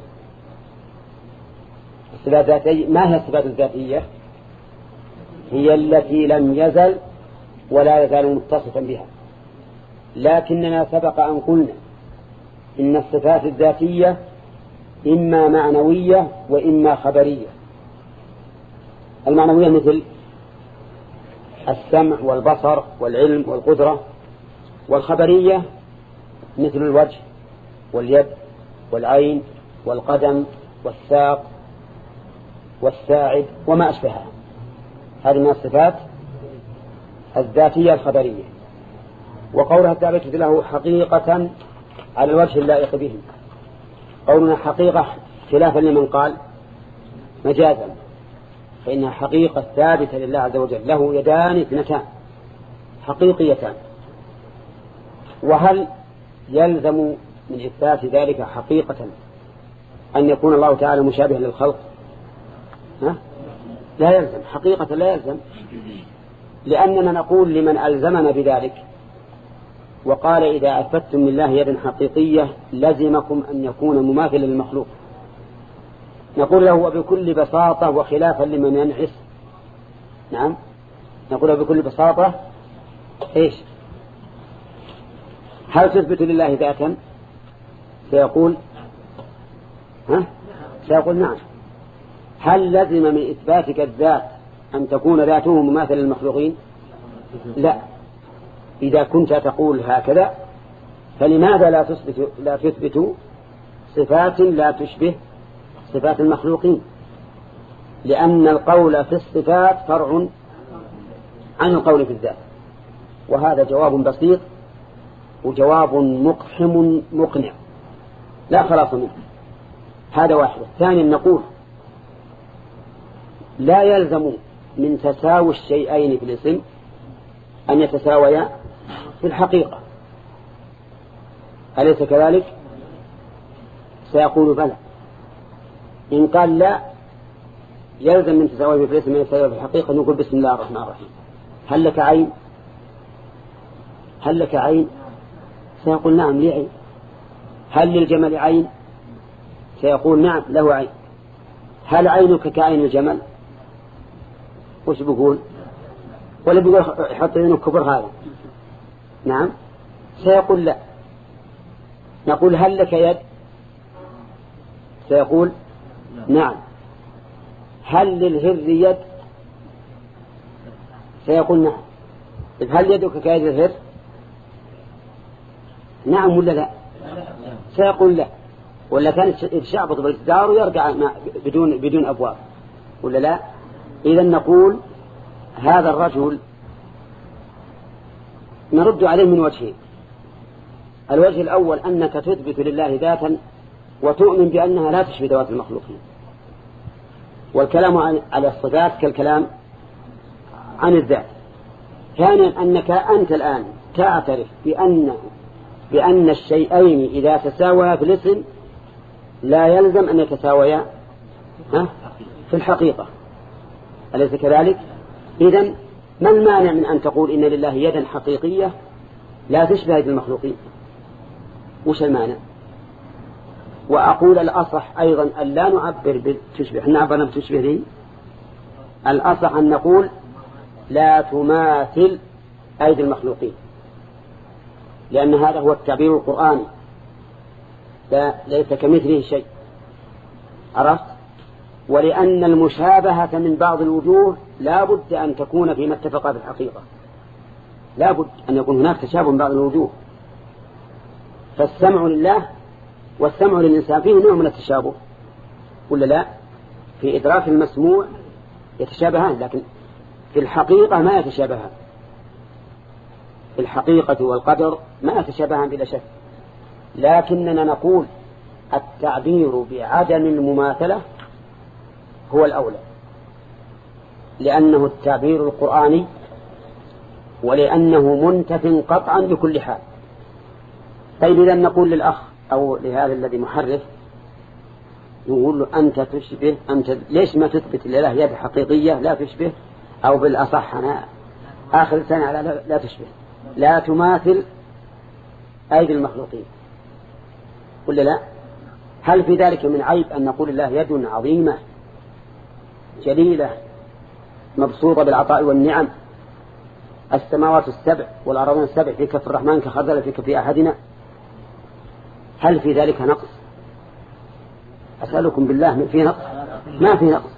الصفات الذاتية ما هي الصفات الذاتية؟ هي التي لم يزل ولا يزال متصفا بها. لكننا سبق أن قلنا إن الصفات الذاتية إما معنوية وإما خبرية. المعنوية مثل السمع والبصر والعلم والقدرة والخبرية مثل الوجه واليد والعين والقدم والساق والساعد وما أشبهها. هذه من الصفات الذاتية الخبرية. وقولها الثابتة له حقيقة على الوجه اللائق به. قولنا حقيقة خلافا لمن قال مجازا. فإنها حقيقة ثابتة لله عز وجل. له يدان اثنتان. حقيقيتان. وهل يلزم من إثبات ذلك حقيقة أن يكون الله تعالى مشابها للخلق؟ ها؟ لا يلزم حقيقة لا يلزم. لأننا نقول لمن ألزمنا بذلك وقال إذا أثبتم لله يدا حقيقية لزمكم أن يكون مماثلا للمخلوق. نقول له وبكل بساطة وخلافا لمن ينعس. نعم؟ نقول بكل بساطة إيش؟ هل تثبت لله ذاتا؟ سيقول ها؟ سيقول نعم. هل لزم من إثباتك الذات أن تكون ذاته مماثلة للمخلوقين؟ لا. إذا كنت تقول هكذا فلماذا لا تثبت لا تثبت صفات لا تشبه صفات المخلوقين؟ لأن القول في الصفات فرع عن القول في الذات. وهذا جواب بسيط وجواب مقحم مقنع. لا خلاص منه. هذا واحد. ثانيا نقول لا يلزم من تساوي الشيئين في الاسم أن يتساويا في الحقيقة. أليس كذلك؟ سيقول بلى. إن قال لا يلزم من تساويه في الاسم أن يتساوي في الحقيقة نقول بسم الله الرحمن الرحيم. هل لك عين؟ هل لك عين؟ سيقول نعم لي عين. هل للجمل عين؟ سيقول نعم له عين. هل عينك كعين الجمل؟ وش بيقول؟ ولا بيقول حط عينه كبر هذا. نعم. سيقول لا. نقول هل لك يد؟ سيقول نعم. هل للهر يد؟ سيقول نعم. هل يدك كيد الهر؟ نعم ولا لا؟ سيقول لا. ولا كان يتشعبط بالجدار ويرجع بدون بدون أبواب. ولا لا؟ إذا نقول هذا الرجل نرد عليه من وجهين الوجه الأول أنك تثبت لله ذاتا وتؤمن بأنها لا تشبه ذوات المخلوقين. والكلام على الصفات كالكلام عن الذات. ثانيا أنك أنت الآن تعترف بأن بأن الشيئين إذا تساويا في الاسم لا يلزم أن يتساويا في الحقيقة. أليس كذلك؟ إذا ما المانع من أن تقول إن لله يدا حقيقية؟ لا تشبه يد المخلوقين. وش المانع؟ وأقول الأصح أيضا أن لا نعبر بتشبه عبرنا بتشبه دي الأصح أن نقول لا تماثل أيدي المخلوقين. لأن هذا هو التعبير القرآني. لا ليس كمثله شيء. عرفت؟ ولأن المشابهة من بعض الوجوه لا بد أن تكون فيما اتفق في الحقيقة. لا بد أن يكون هناك تشابه من بعض الوجوه. فالسمع لله والسمع للإنسان فيه نوع من التشابه. ولا لا؟ في إدراك المسموع يتشابهان لكن في الحقيقة ما يتشابهان. في الحقيقة والقدر ما يتشابهان بلا شك. لكننا نقول التعبير بعدم المماثلة هو الأولى. لأنه التعبير القرآني ولأنه منتف قطعا بكل حال. طيب إذا نقول للأخ أو لهذا الذي محرف نقول له أنت تشبه أنت ليش ما تثبت؟ لله يد حقيقية لا تشبه أو بالأصح أنا آخر سنة على لا, لا تشبه. لا تماثل أيدي المخلوقين. ولا لا؟ هل في ذلك من عيب أن نقول الله يد عظيمة؟ جليلة مبسوطة بالعطاء والنعم. السماوات السبع والأراضين السبع في كف الرحمن كخردل في كف أحدنا. هل في ذلك نقص؟ أسألكم بالله في نقص؟ ما في نقص.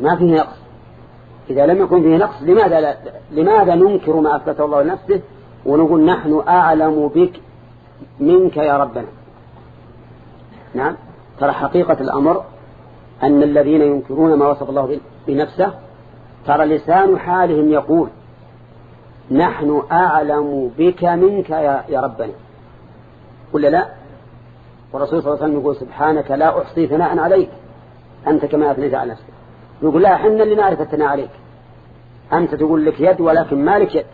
ما فيه نقص. إذا لم يكن فيه نقص لماذا لا لماذا ننكر ما أثبته الله لنفسه ونقول نحن أعلم بك منك يا ربنا؟ نعم. ترى حقيقة الأمر أن الذين ينكرون ما وصف الله بنفسه ترى لسان حالهم يقول نحن أعلم بك منك يا, ربنا. ولا لا؟ والرسول صلى الله عليه وسلم يقول سبحانك لا أحصي ثناء عليك. أنت كما أثنيت على نفسك. يقول لا حنا اللي نعرف الثناء عليك. أنت تقول لك يد ولكن ما لك يد.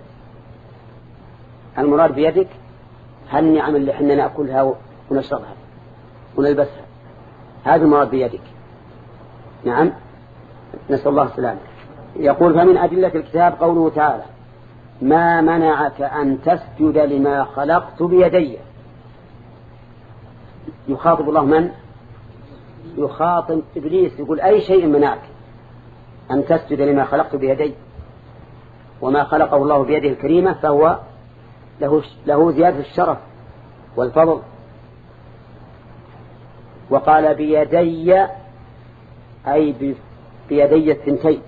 المراد بيدك هالنعم اللي حنا نأكلها ونشربها ونلبسها. هذا المراد بيدك. نعم. نسأل الله السلامة. يقول فمن أدلة الكتاب قوله تعالى ما منعك أن تسجد لما خلقت بيدي. يخاطب الله من؟ يخاطب إبليس. يقول أي شيء منعك أن تسجد لما خلقت بيدي؟ وما خلقه الله بيده الكريمة فهو له له زيادة الشرف والفضل. وقال بيدي أي بيدي الثنتين.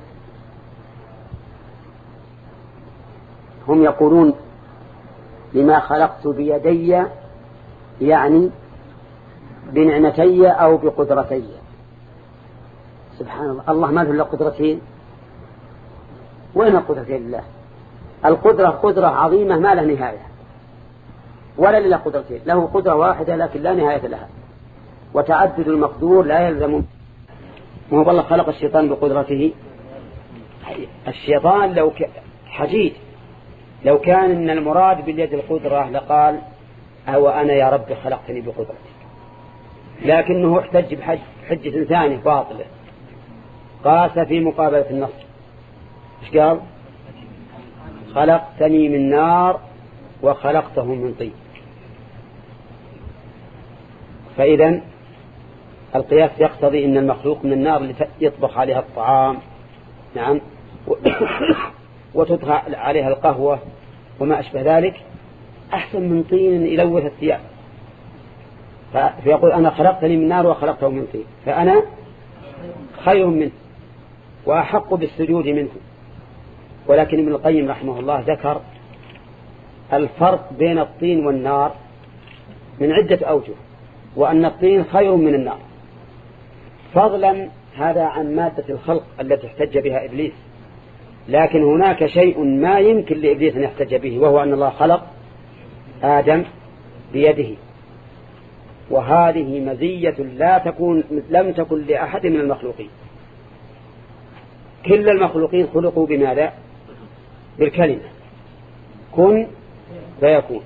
هم يقولون لما خلقت بيدي يعني بنعمتي أو بقدرتي. سبحان الله. الله ما له إلا قدرتين. وين القدرتين لله القدرة قدرة عظيمة ما له نهاية. ولا له قدرتين. له قدرة واحدة لكن لا نهاية لها. وتعدد المقدور لا يلزم ما هو الله خلق الشيطان بقدرته. الشيطان لو ك... حجيج. لو كان إن المراد باليد القدرة لقال أو أنا يا رب خلقتني بقدرتك. لكنه احتج بحجة ثانية باطلة. قاس في مقابلة النص إيش قال؟ خلقتني من نار وخلقته من طين. فإذا القياس يقتضي أن المخلوق من النار يطبخ عليها الطعام. نعم. [coughs] وتدخل عليها القهوة وما أشبه ذلك أحسن من طين يلوث الثياب. فيقول أنا خلقتني من نار وخلقته من طين. فأنا خير منه وأحق بالسجود منه. ولكن ابن القيم رحمه الله ذكر الفرق بين الطين والنار من عدة أوجه وأن الطين خير من النار. فضلا هذا عن مادة الخلق التي احتج بها إبليس. لكن هناك شيء ما يمكن لإبليس أن يحتج به وهو أن الله خلق آدم بيده. وهذه مزية لا تكون لم تكن لأحد من المخلوقين. كل المخلوقين خلقوا بماذا؟ بالكلمة. كن فيكون.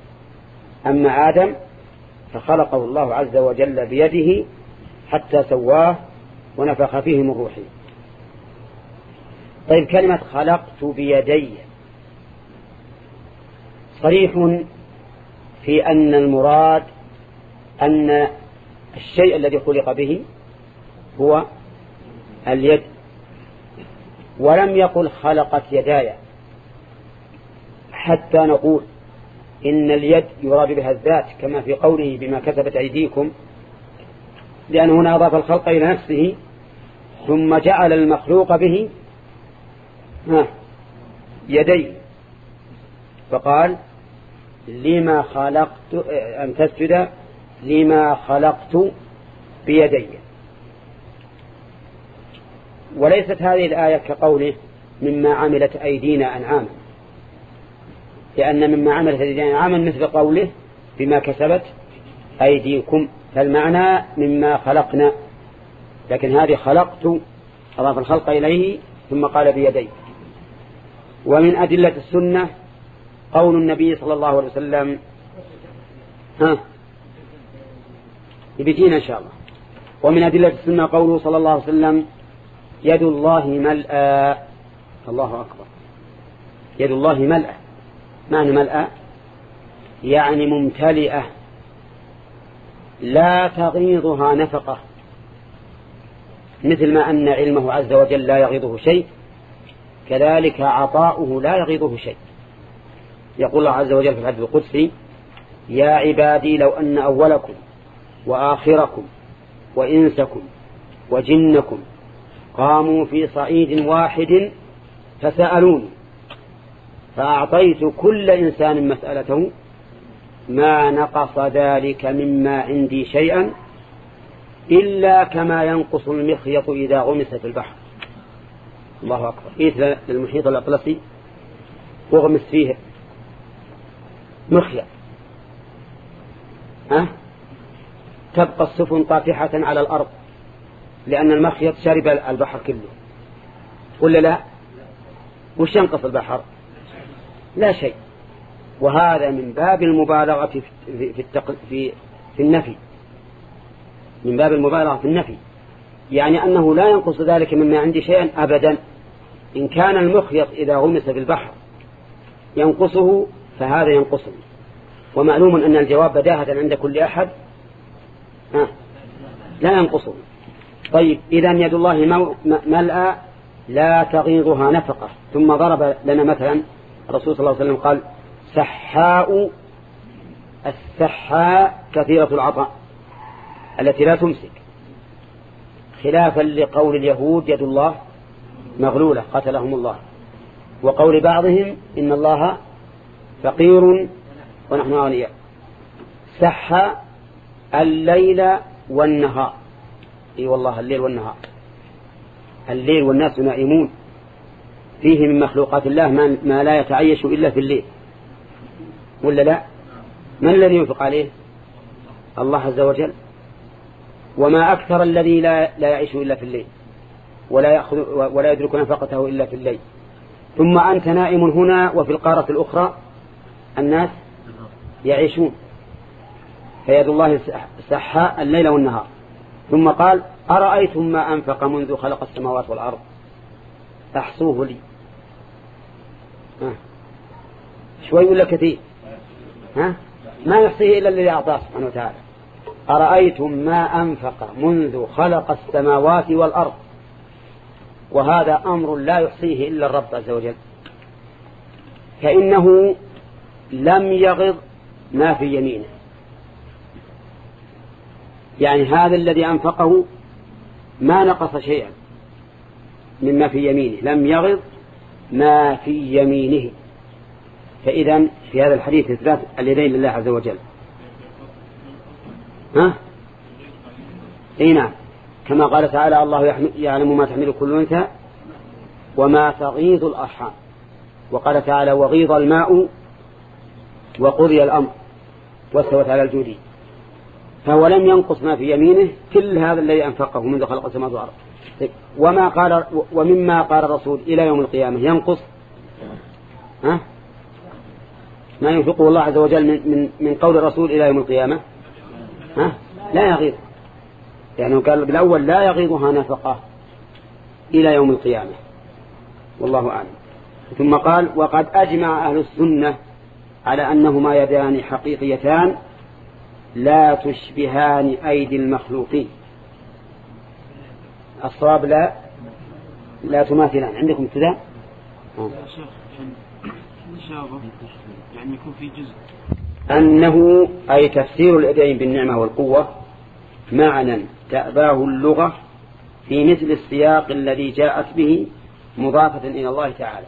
أما آدم فخلقه الله عز وجل بيده حتى سواه ونفخ فيه من روحه طيب كلمة خلقت بيدي. صريح في أن المراد أن الشيء الذي خلق به هو اليد. ولم يقل خلقت يداي. حتى نقول إن اليد يراد بها الذات كما في قوله بما كسبت أيديكم لأن هنا أضاف الخلق إلى نفسه ثم جعل المخلوق به ها يدي. فقال لما خلقت أن تسجد لما خلقت بيدي. وليست هذه الآية كقوله مما عملت أيدينا أنعاما. لأن مما عملت أيدينا أنعاما مثل قوله بما كسبت أيديكم. فالمعنى مما خلقنا. لكن هذه خلقت أضاف الخلق إليه ثم قال بيدي. ومن أدلة السنة قول النبي صلى الله عليه وسلم ها يبتين إن شاء الله. ومن أدلة السنة قوله صلى الله عليه وسلم يد الله ملأى. الله أكبر. يد الله ملأى. معنى ملأى؟ يعني ممتلئة. لا تغيضها نفقة. مثل ما أن علمه عز وجل لا يغيضه شيء كذلك عطاؤه لا يغيضه شيء. يقول الله عز وجل في الحديث القدسي يا عبادي لو أن أولكم وآخركم وإنسكم وجنكم قاموا في صعيد واحد فسألوني فأعطيت كل إنسان مسألته ما نقص ذلك مما عندي شيئا إلا كما ينقص المخيط إذا غمس في البحر. الله أكبر. إيه للمحيط الأطلسي؟ وغمس فيه مخيط. أه؟ تبقى السفن طافحة على الأرض لأن المخيط شرب البحر كله. ولا لا؟ وش ينقص البحر؟ لا شيء. وهذا من باب المبالغة في, في. في, في النفي. من باب المبالغة في النفي. يعني أنه لا ينقص ذلك مما عندي شيئا أبدا. إن كان المخيط إذا غمس في البحر ينقصه فهذا ينقصه ومعلوم أن الجواب بداهة عند كل أحد. لا ينقصه. طيب إذا يد الله ملأى لا تغيضها نفقة. ثم ضرب لنا مثلا الرسول صلى الله عليه وسلم قال سحاء السحاء كثيرة العطاء. التي لا تمسك. خلافا لقول اليهود يد الله مغلولة قتلهم الله. وقول بعضهم إن الله فقير ونحن أغنياء. سح الليل والنهار. إي والله الليل والنهار. الليل والناس نائمون. فيه من مخلوقات الله ما لا يتعيش إلا في الليل. ولا لا؟ من الذي ينفق عليه؟ الله عز وجل. وما أكثر الذي لا, لا يعيش إلا في الليل ولا, يأخذ ولا يدرك نفقته إلا في الليل. ثم أنت نائم هنا وفي القارة الأخرى الناس يعيشون. فيد الله سحاء الليل والنهار. ثم قال أرأيتم ما أنفق منذ خلق السماوات والأرض؟ أحصوه لي. ها. شوي ولا كثير؟ ها؟ ما يحصيه إلا الذي أعطاه سبحانه وتعالى. أرأيتم ما أنفق منذ خلق السماوات والأرض؟ وهذا أمر لا يحصيه إلا الرب عز وجل. فإنه لم يغض ما في يمينه. يعني هذا الذي أنفقه ما نقص شيئا مما في يمينه. لم يغض ما في يمينه. فإذا في هذا الحديث إثبات اليدين لله عز وجل. ها؟ إي نعم. كما قال تعالى الله يعلم ما تحمل كل أنثى وما تغيض الأرحام. وقال تعالى وغيض الماء وقضي الأمر واستوت على الجودي فهو لم ينقص ما في يمينه كل هذا الذي أنفقه منذ خلق السماوات والأرض. طيب، وما قال ومما قال الرسول إلى يوم القيامة ينقص؟ ها؟ ما ينفقه الله عز وجل من من, من قول الرسول إلى يوم القيامة؟ ها؟ لا يغيظ يعني قال بالأول لا يغيظها نفقة إلى يوم القيامة. والله أعلم. ثم قال وقد أجمع أهل السنة على أنهما يدان حقيقيتان لا تشبهان أيدي المخلوقين. الصواب لا لا تماثلان. عندكم كذا يعني يكون في جزء. أنه أي تفسير اليدين بالنعمة والقوة معنى تأباه اللغة في مثل السياق الذي جاءت به مضافة إلى الله تعالى.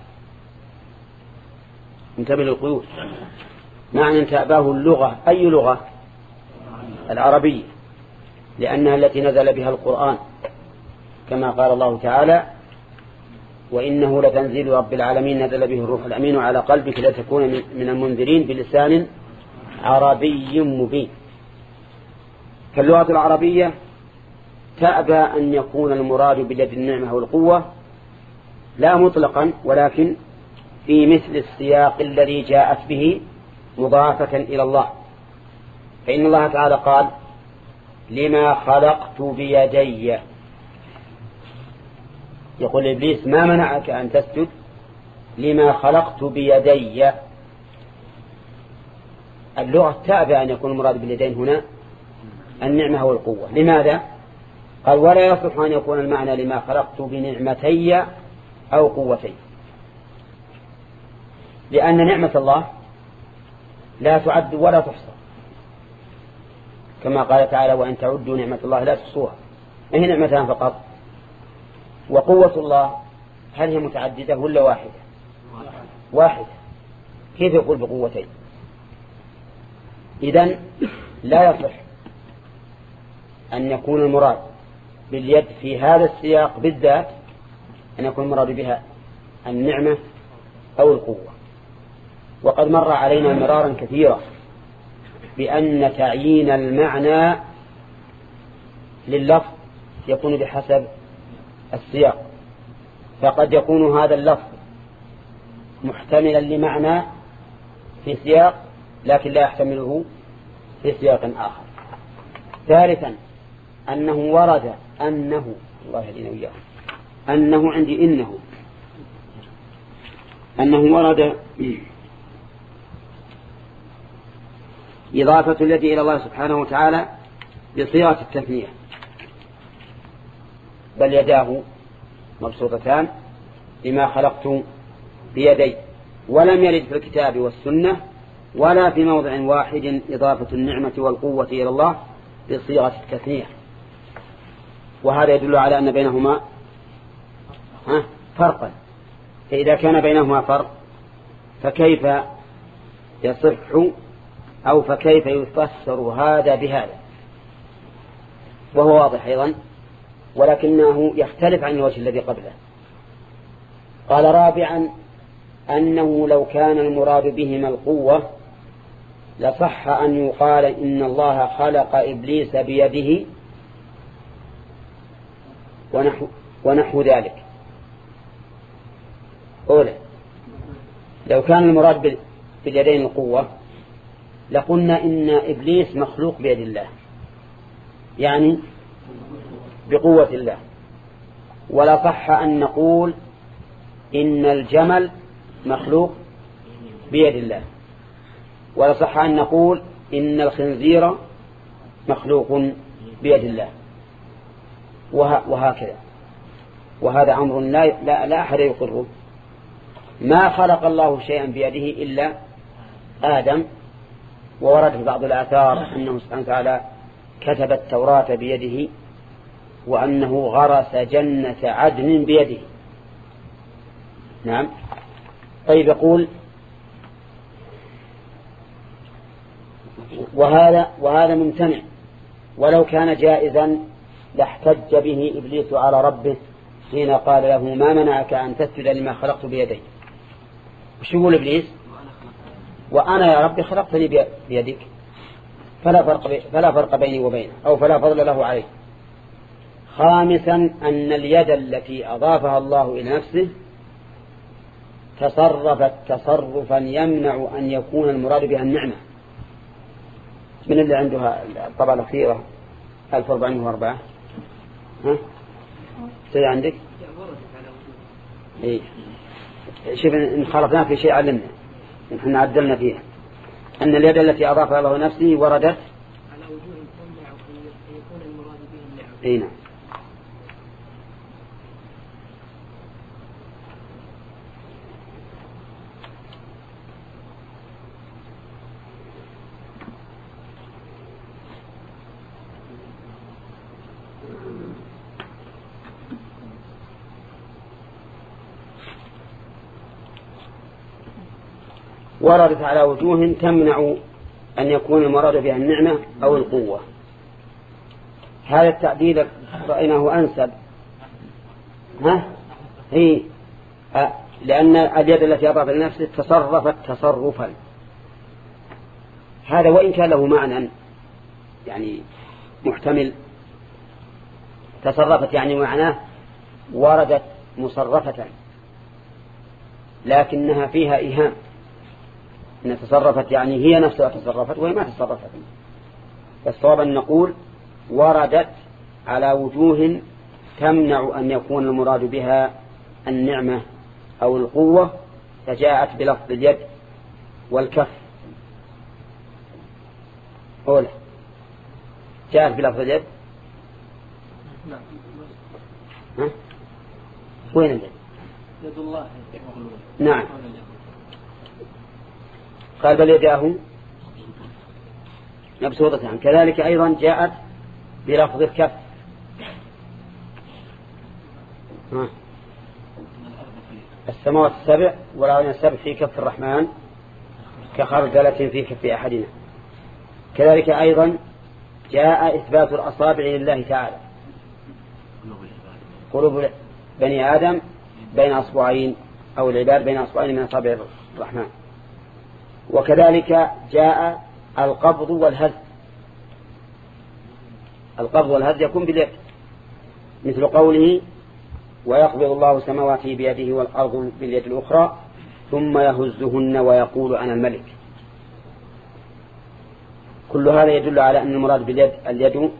انتبه للقيود. معنى تأباه اللغة أي لغة؟ العربية لأنها التي نزل بها القرآن كما قال الله تعالى وإنه لتنزيل رب العالمين نزل به الروح الأمين على قلبك لتكون من المنذرين بلسان عربي مبين. فاللغة العربية تأبى أن يكون المراد بيد النعمة والقوة لا مطلقا ولكن في مثل السياق الذي جاءت به مضافة إلى الله. فإن الله تعالى قال لما خلقت بيدي. يقول إبليس ما منعك أن تسجد؟ لما خلقت بيدي. اللغة تابع أن يكون المراد باليدين هنا النعمة والقوة. لماذا؟ قال ولا يصح أن يكون المعنى لما خلقت بنعمتي أو قوتي. لأن نعمة الله لا تعد ولا تحصى. كما قال تعالى وإن تعدوا نعمة الله لا تحصوها. ما نعمتان فقط؟ وقوة الله هل هي متعددة ولا واحدة؟ واحدة. كيف يقول بقوتين؟ إذن لا يصح أن يكون المراد باليد في هذا السياق بالذات أن يكون المراد بها النعمة أو القوة. وقد مر علينا مرارا كثيرا بأن تعيين المعنى لللفظ يكون بحسب السياق. فقد يكون هذا اللفظ محتملا لمعنى في سياق لكن لا يحتمله في سياق آخر. ثالثا أنه ورد أنه الله يهدينا وإياكم أنه عندي إنه. أنه ورد إضافة اليد إلى الله سبحانه وتعالى بصيغة التثنية. بل يداه مبسوطتان لما خلقت بيدي ولم يرد في الكتاب والسنة ولا في موضع واحد إضافة النعمة والقوة إلى الله بصيغة التثنية وهذا يدل على أن بينهما فرقا. فإذا كان بينهما فرق فكيف يصح أو فكيف يفسر هذا بهذا؟ وهو واضح أيضا ولكنه يختلف عن الوجه الذي قبله. قال رابعا أنه لو كان المراد بهما القوة لصح أن يقال إن الله خلق إبليس بيده ونحو, ونحو ذلك. أولا لو كان المراد باليدين القوة لقلنا إن إبليس مخلوق بيد الله يعني بقوة الله. ولا صح أن نقول إن الجمل مخلوق بيد الله. ولا صح أن نقول إن الخنزير مخلوق بيد الله. وهكذا. وهذا أمر لا, لا, لا أحد يقره. ما خلق الله شيئا بيده إلا آدم وورد في بعض الآثار أنه سبحانه وتعالى كتب التوراة بيده وأنه غرس جنة عدن بيده. نعم. طيب يقول وهذا وهذا ممتنع. ولو كان جائزا لاحتج به إبليس على ربه حين قال له ما منعك أن تسجد لما خلقت بيدي وش يقول إبليس؟ وأنا يا ربي خلقتني بيدك فلا فرق, فلا فرق بيني وبينه أو فلا فضل له عليه. خامسا أن اليد التي أضافها الله إلى نفسه تصرفت تصرفا يمنع أن يكون المراد بها النعمة. من اللي عندها الطبعة الأخيرة؟ 1404 ها؟ تدري عندك؟ إيه. شوف إن خالفناه في شيء علمنا. نحن عدلنا فيها. أن اليد التي أضافها الله نفسه وردت على وجوه تمنع يكون المراد به النعم. أي نعم. وردت على وجوه تمنع أن يكون المراد بها النعمة أو القوة. هذا التعديل رأيناه أنسب. ها؟ هي لأن اليد التي أضاف لنفسه تصرفت تصرفا. هذا وإن كان له معنى يعني محتمل تصرفت يعني معناه وردت مصرفة لكنها فيها إيهام. إن تصرفت يعني هي نفسها تصرفت وهي ما تصرفت. فالصواب أن نقول وردت على وجوه تمنع أن يكون المراد بها النعمة أو القوة فجاءت بلفظ اليد والكف. أولى. جاءت بلفظ اليد. ها؟ وين اليد؟ يد الله. نعم. قال بل يداه مبسوطتان كذلك أيضا جاءت بلفظ الكف. السماوات السبع والأرض السبع في كف الرحمن كخردلة في كف أحدنا. كذلك أيضا جاء إثبات الأصابع لله تعالى. قلوب بني آدم بين أصبعين أو العباد بين أصبعين من أصابع الرحمن. وكذلك جاء القبض والهز القبض والهز يكون باليد مثل قوله ويقبض الله سماواته بيده والأرض باليد الأخرى ثم يهزهن ويقول أنا الملك. كل هذا يدل على أن المراد باليد اليد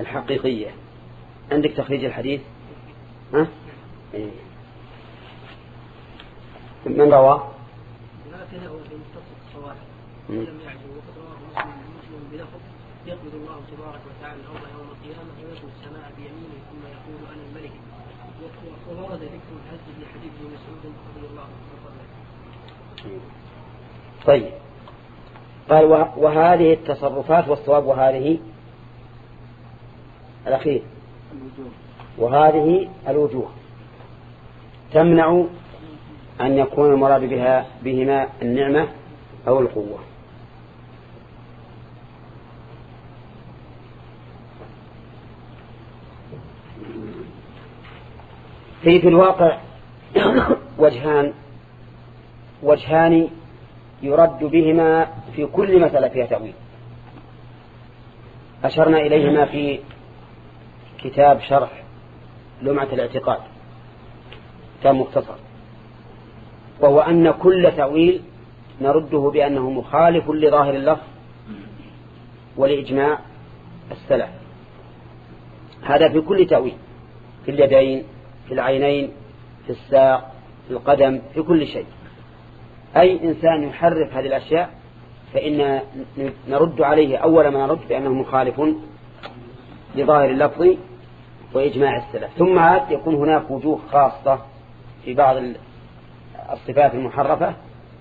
الحقيقية. عندك تخريج الحديث؟ ها؟ إيه. من رواه ولم يعجب وقد رواه مسلم مسلم بلفظ يقبض الله تبارك وتعالى الأرض يوم القيامه ويطوي السماء بيمينه ثم يقول أنا الملك وورد ذكر الحج في حديث ابن مسعود رضي الله عنه طيب. قال وهذه التصرفات والصواب وهذه الأخير. وهذه الوجوه. تمنع أن يكون المراد بها بهما النعمة أو القوة. في في الواقع وجهان وجهان يرد بهما في كل مسألة فيها تأويل. أشرنا إليهما في كتاب شرح لمعة الاعتقاد كتاب مختصر. وهو أن كل تأويل نرده بأنه مخالف لظاهر اللفظ ولإجماع السلف. هذا في كل تأويل في اليدين في العينين في الساق في القدم في كل شيء. أي إنسان يحرف هذه الأشياء فإن نرد عليه أول ما نرد بأنه مخالف لظاهر اللفظ وإجماع السلف. ثم عاد يكون هناك وجوه خاصة في بعض الصفات المحرفة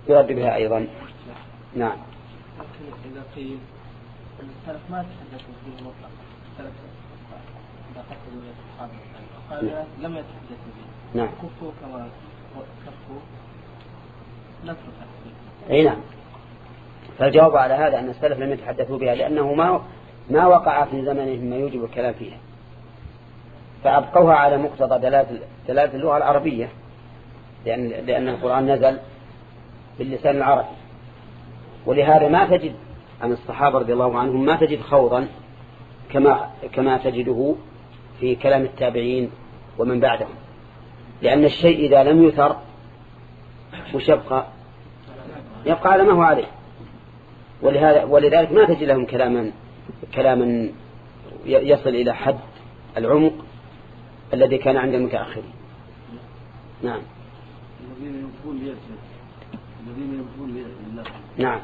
يرد بها أيضا. نعم. إذا قيل السلف ما تحدثوا فيه مطلق السلف قال لم يتحدثوا به. نعم. كفوا كما كفوا أي نعم. فالجواب على هذا أن السلف لم يتحدثوا بها لأنه ما ما وقع في زمنهم ما يوجب الكلام فيها. فأبقوها على مقتضى دلالة دلالة اللغة العربية لأن لأن القرآن نزل باللسان العربي. ولهذا ما تجد عن الصحابة رضي الله عنهم ما تجد خوضا كما كما تجده في كلام التابعين ومن بعدهم. لأن الشيء إذا لم يثر وش يبقى؟ يبقى على ما هو عليه. ولهذا ولذلك ما تجد لهم كلاما كلاما يصل إلى حد العمق الذي كان عند المتأخرين. نعم. الذين ينفون بيد الذين ينفون بيد الله نعم.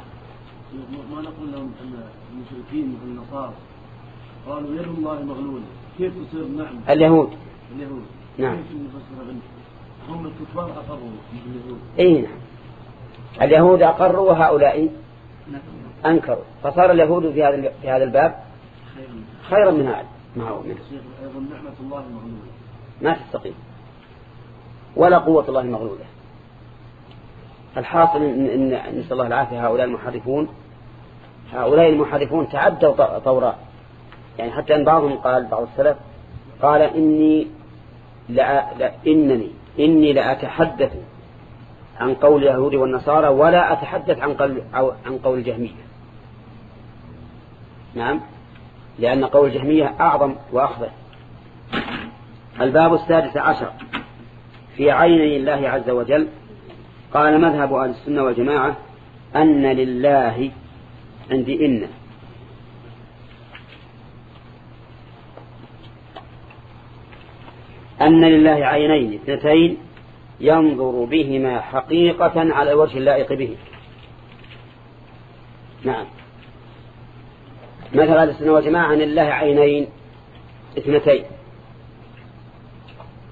ما نقول لهم إن المشركين مثل النصارى قالوا يد الله مغلولة. كيف تصير نعم؟ اليهود. اليهود. نعم. هم الكفار أقروا اليهود. إي نعم. اليهود أقروا وهؤلاء أنكروا. فصار اليهود في هذا في هذا الباب خير خيرا من هذا ما هو منه. نعمة الله مغلولة. ما تستقيم. ولا قوة الله مغلولة. الحاصل إن, إن نسأل الله العافية هؤلاء المحرفون. هؤلاء المحرفون تعدوا طورا يعني حتى أن بعضهم قال بعض السلف قال إني لا, لا إنني إني لأتحدث عن قول اليهود والنصارى ولا أتحدث عن قول, عن قول الجهمية. نعم؟ لأن قول الجهمية أعظم وأخبث الباب السادس عشر. في عيني الله عز وجل قال مذهب أهل السنة والجماعة أن لله عندي إن أن لله عينين اثنتين ينظر بهما حقيقة على الوجه اللائق به. نعم. مثل أهل السنة والجماعة أن لله عينين اثنتين.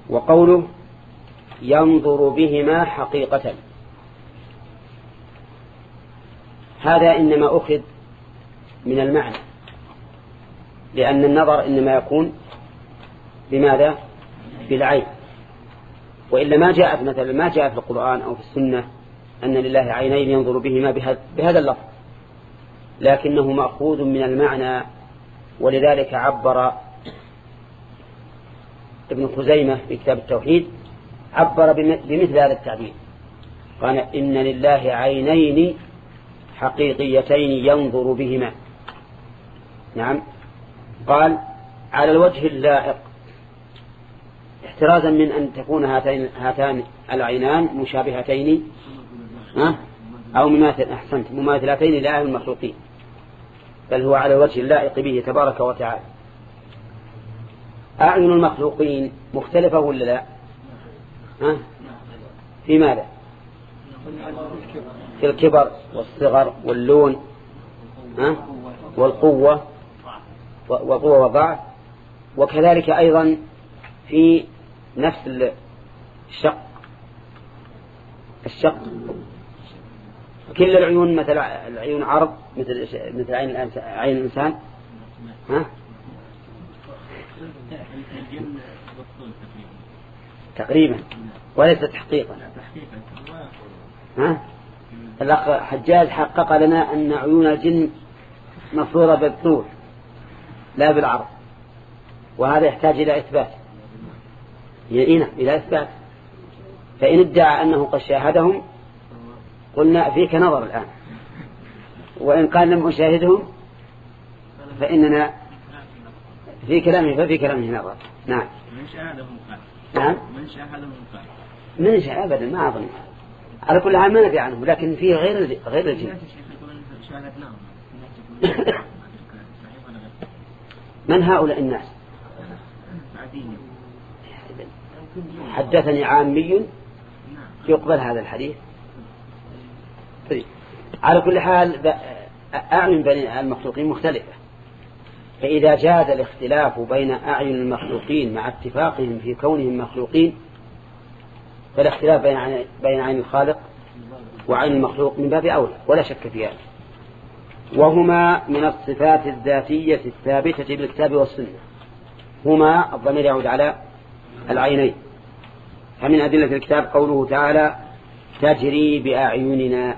وقوله ينظر بهما حقيقة. هذا إنما أخذ من المعنى لأن النظر إنما يكون بماذا؟ بالعين وإلا ما جاءت مثلا ما جاء في القرآن أو في السنة أن لله عينين ينظر بهما بهذا- اللفظ. لكنه مأخوذ من المعنى ولذلك عبر ابن خزيمة في كتاب التوحيد عبر بم- بمثل هذا التعبير. قال إن لله عينين حقيقيتين ينظر بهما. نعم. قال على الوجه اللائق. احترازا من أن تكون هاتين هاتان العينان مشابهتين ها؟ أو مماثل أحسنت مماثلتين لآية المخلوقين بل هو على الوجه اللائق به تبارك وتعالى أعين المخلوقين مختلفة ولا لا ها؟ في ماذا في الكبر والصغر واللون ها؟ والقوة والقوة والضعف وكذلك أيضا في نفس الشق. الشق. كل العيون مثل العيون عرض مثل مثل عين عين الإنسان. ها؟ تقريبا. وليس تحقيقا. ها؟ الأخ حجاج حقق لنا أن عيون الجن مفروضة بالطول لا بالعرض. وهذا يحتاج إلى إثبات. يعينه إلى إثبات. فإن ادعى أنه قد شاهدهم قلنا فيك نظر الآن. وإن قال لم أشاهدهم فإننا في كلامه ففي كلامه نظر. نعم. من شاهدهم قال. نعم. من شاهدهم قال. من شاء أبدا ما أظن. على كل حال ما ندري عنهم لكن فيه غير غير الجن. [coughs] من هؤلاء الناس؟ حدثني عامي يقبل هذا الحديث. طيب. على كل حال أعين بين المخلوقين مختلفة. فإذا جاز الاختلاف بين أعين المخلوقين مع اتفاقهم في كونهم مخلوقين فالاختلاف بين عين الخالق وعين المخلوق من باب أولى ولا شك في هذا. وهما من الصفات الذاتية الثابتة بالكتاب والسنة. هما الضمير يعود على العينين. فمن أدلة الكتاب قوله تعالى تجري بأعيننا.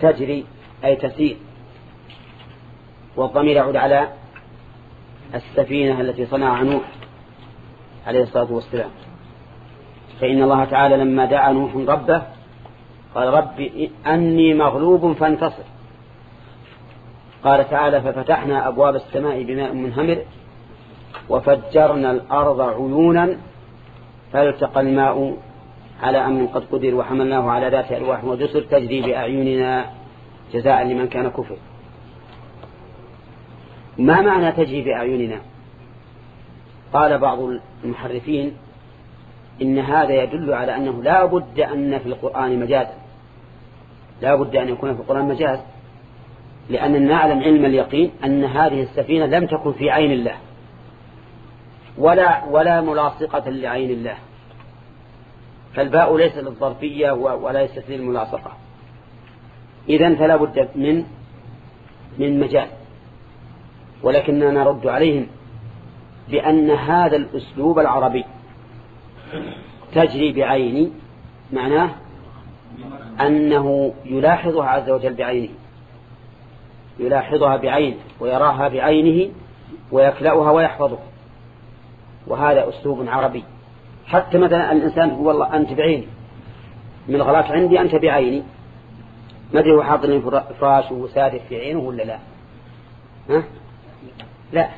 تجري أي تسير. والضمير يعود على السفينة التي صنعها نوح عليه الصلاة والسلام. فإن الله تعالى لما دعا نوح ربه قال رب أني مغلوب فانتصر. قال تعالى ففتحنا أبواب السماء بماء منهمر وفجرنا الأرض عيونا فالتقى الماء على أمر قد قدر وحملناه على ذات ألواح ودسر تجري بأعيننا جزاء لمن كان كفر. ما معنى تجري بأعيننا؟ قال بعض المحرفين إن هذا يدل على أنه لا بد أن في القرآن مجازا لا بد أن يكون في القرآن مجاز. لأننا نعلم علم اليقين أن هذه السفينة لم تكن في عين الله. ولا ولا ملاصقة لعين الله. فالباء ليس للظرفية وليست للملاصقة. إذا فلا بد من من مجال. ولكننا نرد عليهم بأن هذا الأسلوب العربي تجري بعيني معناه أنه يلاحظها عز وجل بعينه. يلاحظها بعينه ويراها بعينه ويكلأها ويحفظها. وهذا أسلوب عربي. حتى مثلا الإنسان يقول والله أنت بعيني. من الغلط عندي أنت بعيني. ما أدري هو حاط لي فراش وسادف في عينه ولا لا. ها؟ لا.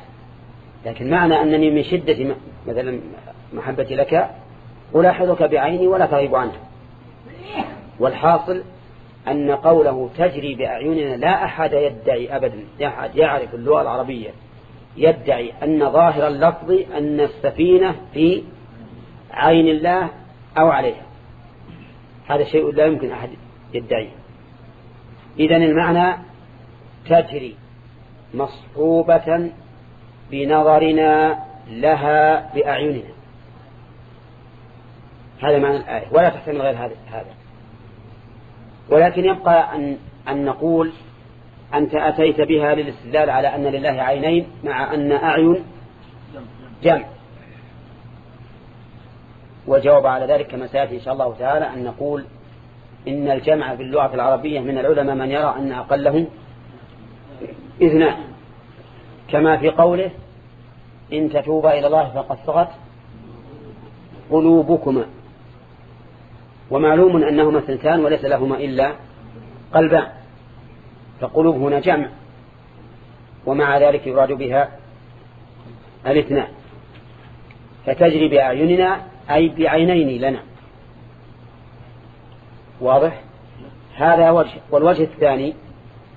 لكن معنى أنني من شدة مثلا محبتي لك ألاحظك بعيني ولا تغيب عنها والحاصل أن قوله تجري بأعيننا لا أحد يدعي أبدا لا أحد يعرف اللغة العربية. يدعي أن ظاهر اللفظ أن السفينة في عين الله أو عليها. هذا شيء لا يمكن أحد يدعيه إذن المعنى تجري مصحوبة بنظرنا لها بأعيننا. هذا معنى الآية. ولا تحتمل غير هذا. ولكن يبقى أن, أن نقول أنت أتيت بها للاستدلال على أن لله عينين مع أن أعين جمع. وجواب على ذلك كما سيأتي إن شاء الله تعالى أن نقول إن الجمع في اللغة العربية من العلماء من يرى أن أقله اثنان كما في قوله إن تتوبا إلى الله فقد صغت قلوبكما. ومعلوم أنهما اثنتان وليس لهما إلا قلبان. فقلوب هنا جمع. ومع ذلك يراد بها الاثنان. فتجري بأعيننا أي بعينين لنا. واضح؟ هذا وجه والوجه الثاني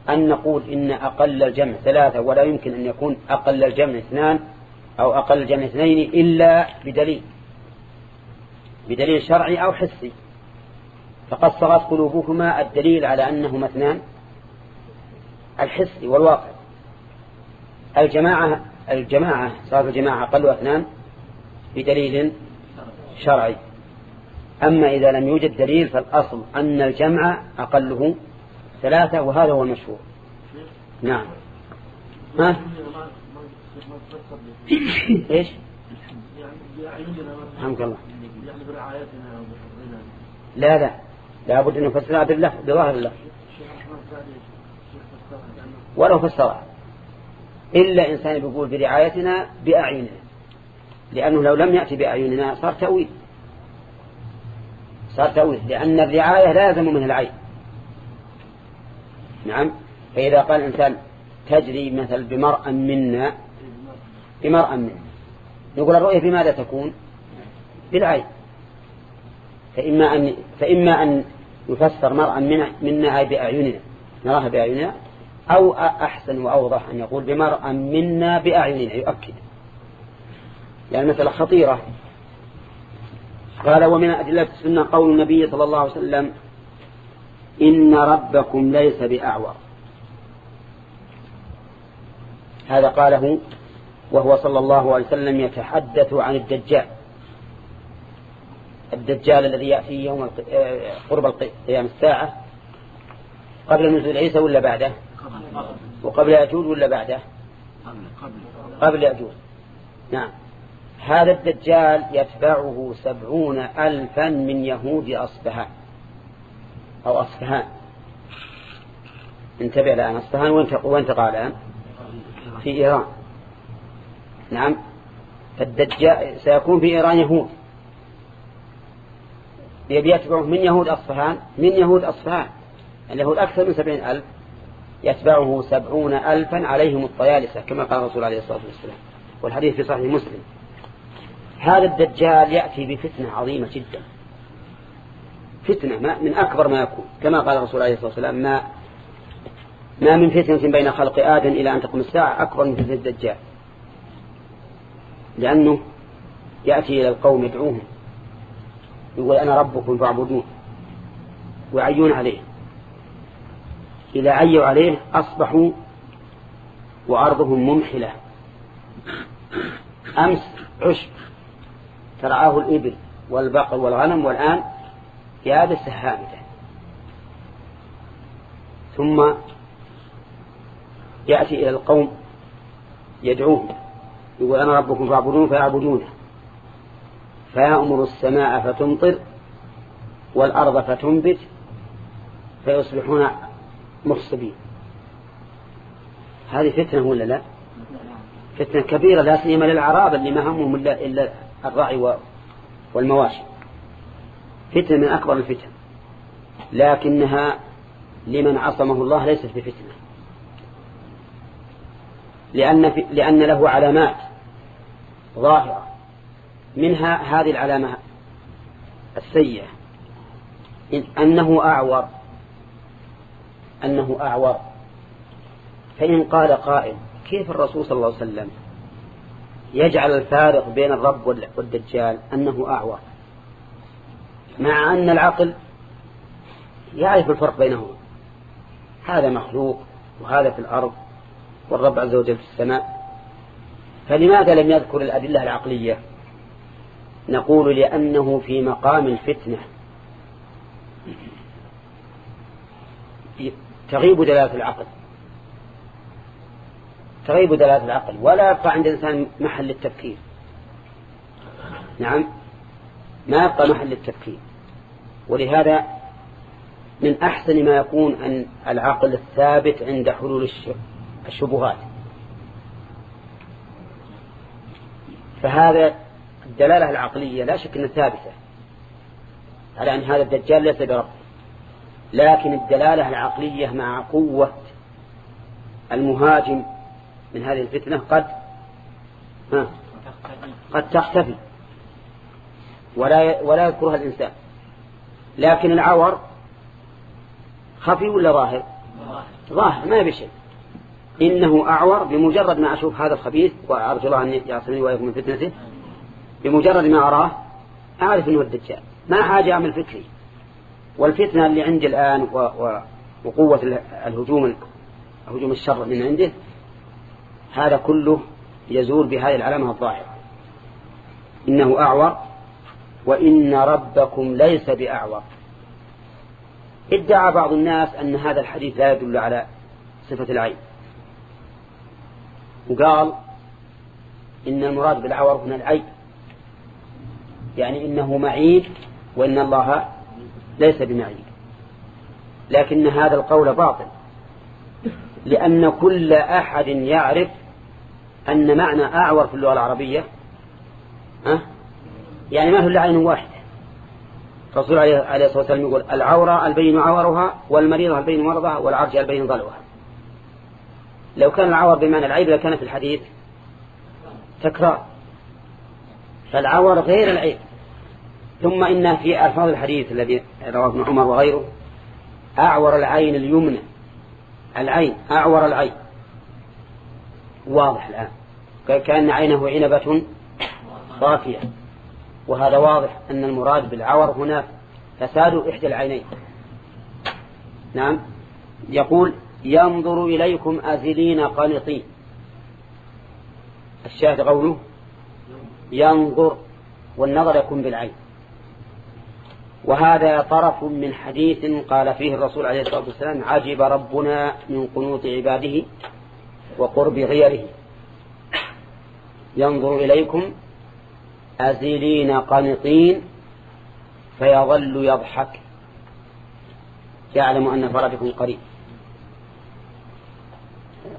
أن نقول إن أقل الجمع ثلاثة ولا يمكن أن يكون أقل الجمع اثنان أو أقل الجمع اثنين إلا بدليل. بدليل شرعي أو حسي. فقد صغت قلوبكما الدليل على أنهما اثنان. الحسي والواقع. الجماعة الجماعة صار الجماعة أقل أثنان بدليل شرعي. أما إذا لم يوجد دليل فالأصل أن الجمع أقله ثلاثة وهذا هو المشهور. نعم. ها؟ [coughs] الله يعني برعايتنا وبحفظنا لا. لا لابد أن نفسرها باللفظ بظاهر اللفظ الشيخ الرحمن السعدي الشيخ فسرها ولو فسرها. إلا إنسان بيقول برعايتنا بأعيننا. لأنه لو لم يأتي بأعيننا صار تأويل. صار تأويل. لأن الرعاية لا يلزم منها العين. نعم. فإذا قال الإنسان تجري مثل بمرأة منا بمرأة منا. نقول الرؤية بماذا تكون؟ بالعين. فإما أن, فإما أن يفسر مرأة منا, بأعيننا. نراها بأعيننا. أو أحسن وأوضح أن يقول بمرأة منا بأعيننا يؤكد. يعني مثلا خطيرة. قال ومن أدلة السنة قول النبي صلى الله عليه وسلم إن ربكم ليس بأعور. هذا قاله وهو صلى الله عليه وسلم يتحدث عن الدجال. الدجال الذي يأتي يوم آه، قرب قيام الساعة قبل نزول عيسى ولا بعده؟ وقبل يأجوج ولا بعده؟ قبل يأجوج. نعم. هذا الدجال يتبعه سبعون ألفا من يهود أصبهان. أو أصفهان انتبه الآن. أصفهان وين تق- وين تقع الآن؟ في إيران. نعم. فالدجال سيكون في إيران يهود. يبي يتبعه من يهود أصفهان من يهود أصفهان اليهود أكثر من سبعين ألف. يتبعه سبعون ألفا عليهم الطيالسة كما قال الرسول عليه الصلاة والسلام. والحديث في صحيح مسلم. هذا الدجال يأتي بفتنة عظيمة جدا. فتنة ما من أكبر ما يكون. كما قال الرسول عليه الصلاة والسلام ما ما من فتنة بين خلق آدم إلى أن تقوم الساعة أكبر من فتنة الدجال. لأنه يأتي إلى القوم يدعوهم يقول أنا ربكم فاعبدون ويعيون عليه. إذا عيوا عليه أصبحوا وأرضهم ممحلة. أمس عشب ترعاه الإبل والبقر والغنم والآن يابس هامدة ثم يأتي إلى القوم يدعوهم يقول أنا ربكم فاعبدون فيعبدونه فيأمر السماء فتمطر والأرض فتنبت فيصبحون مخصبين هذه فتنة ولا لا؟ فتنة كبيرة لا سيما للعراب اللي ما همهم إلا, الرعي والمواشي. فتنة من أكبر الفتن. لكنها لمن عصمه الله ليست بفتنة. لأن, لأن له علامات ظاهرة. منها هذه العلامة السيئة. إن أنه أعور. أنه أعور. فإن قال قائل كيف الرسول صلى الله عليه وسلم يجعل الفارق بين الرب والدجال أنه أعور؟ مع أن العقل يعرف الفرق بينهما. هذا مخلوق وهذا في الأرض والرب عز وجل في السماء. فلماذا لم يذكر الأدلة العقلية؟ نقول لأنه في مقام الفتنة. تغيب دلالة العقل. تغيب دلالة العقل. ولا يبقى عند الإنسان محل للتفكير. نعم. ما يبقى محل للتفكير. ولهذا من أحسن ما يكون أن العقل الثابت عند حلول الشبهات. فهذا الدلالة العقلية لا شك أنها ثابتة. على أن هذا الدجال ليس برب لكن الدلالة العقلية مع قوة المهاجم من هذه الفتنة قد ها قد تختفي. ولا ولا يذكرها الإنسان. لكن العور خفي ولا ظاهر؟ ظاهر ما بشيء إنه أعور بمجرد ما أشوف هذا الخبيث وأرجو الله أن يعصمني وإياكم من فتنته بمجرد ما أراه أعرف أنه الدجال. ما حاجة أعمل فكري. والفتنة اللي عندي الآن. وقوة الهجوم هجوم الشر من عنده هذا كله يزول بهذه العلامة الظاهرة. إنه أعور وإن ربكم ليس بأعور. ادعى بعض الناس أن هذا الحديث لا يدل على صفة العين. وقال إن المراد بالعور هنا العيب يعني إنه معيب وإن الله ليس بمعيب. لكن هذا القول باطل. لأن كل أحد يعرف أن معنى أعور في اللغة العربية أه؟ يعني ما هو إلا عين واحدة. الرسول عليه الصلاة والسلام يقول العورة البين عورها والمريضة البين مرضها والعرج البين ضلوها لو كان العور بمعنى العيب لكان في الحديث تكرار. فالعور غير العيب. ثم إن في ألفاظ الحديث الذي رواه ابن عمر وغيره. أعور العين اليمنى. العين أعور العين. واضح الآن. كأن عينه عنبة صافية وهذا واضح أن المراد بالعور هنا فساد إحدى العينين. نعم. يقول ينظر إليكم أزلين قنطين الشاهد قوله ينظر والنظر يكون بالعين. وهذا طرف من حديث قال فيه الرسول عليه الصلاة والسلام عجب ربنا من قنوط عباده وقرب غيره. ينظر إليكم أزلين قنطين فيظل يضحك. يعلم أن فرجكم قريب.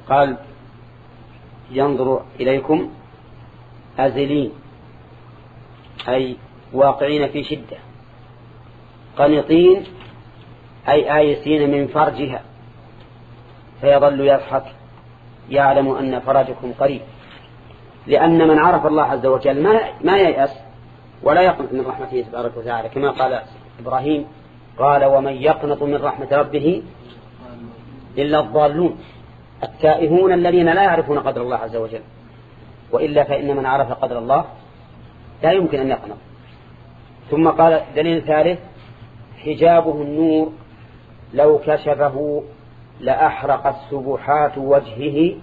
قال ينظر إليكم أزلين أي واقعين في شدة. قنطين أي آيسين من فرجها فيظل يضحك يعلم أن فرجكم قريب. لأن من عرف الله عز وجل ما ما ييأس ولا يقنط من رحمته تبارك وتعالى كما قال إبراهيم قال ومن يقنط من رحمة ربه إلا الضالون التائهون الذين لا يعرفون قدر الله عز وجل. وإلا فإن من عرف قدر الله لا يمكن أن يقنط. ثم قال دليل ثالث حجابه النور لو كشفه لأحرقت سبحات وجهه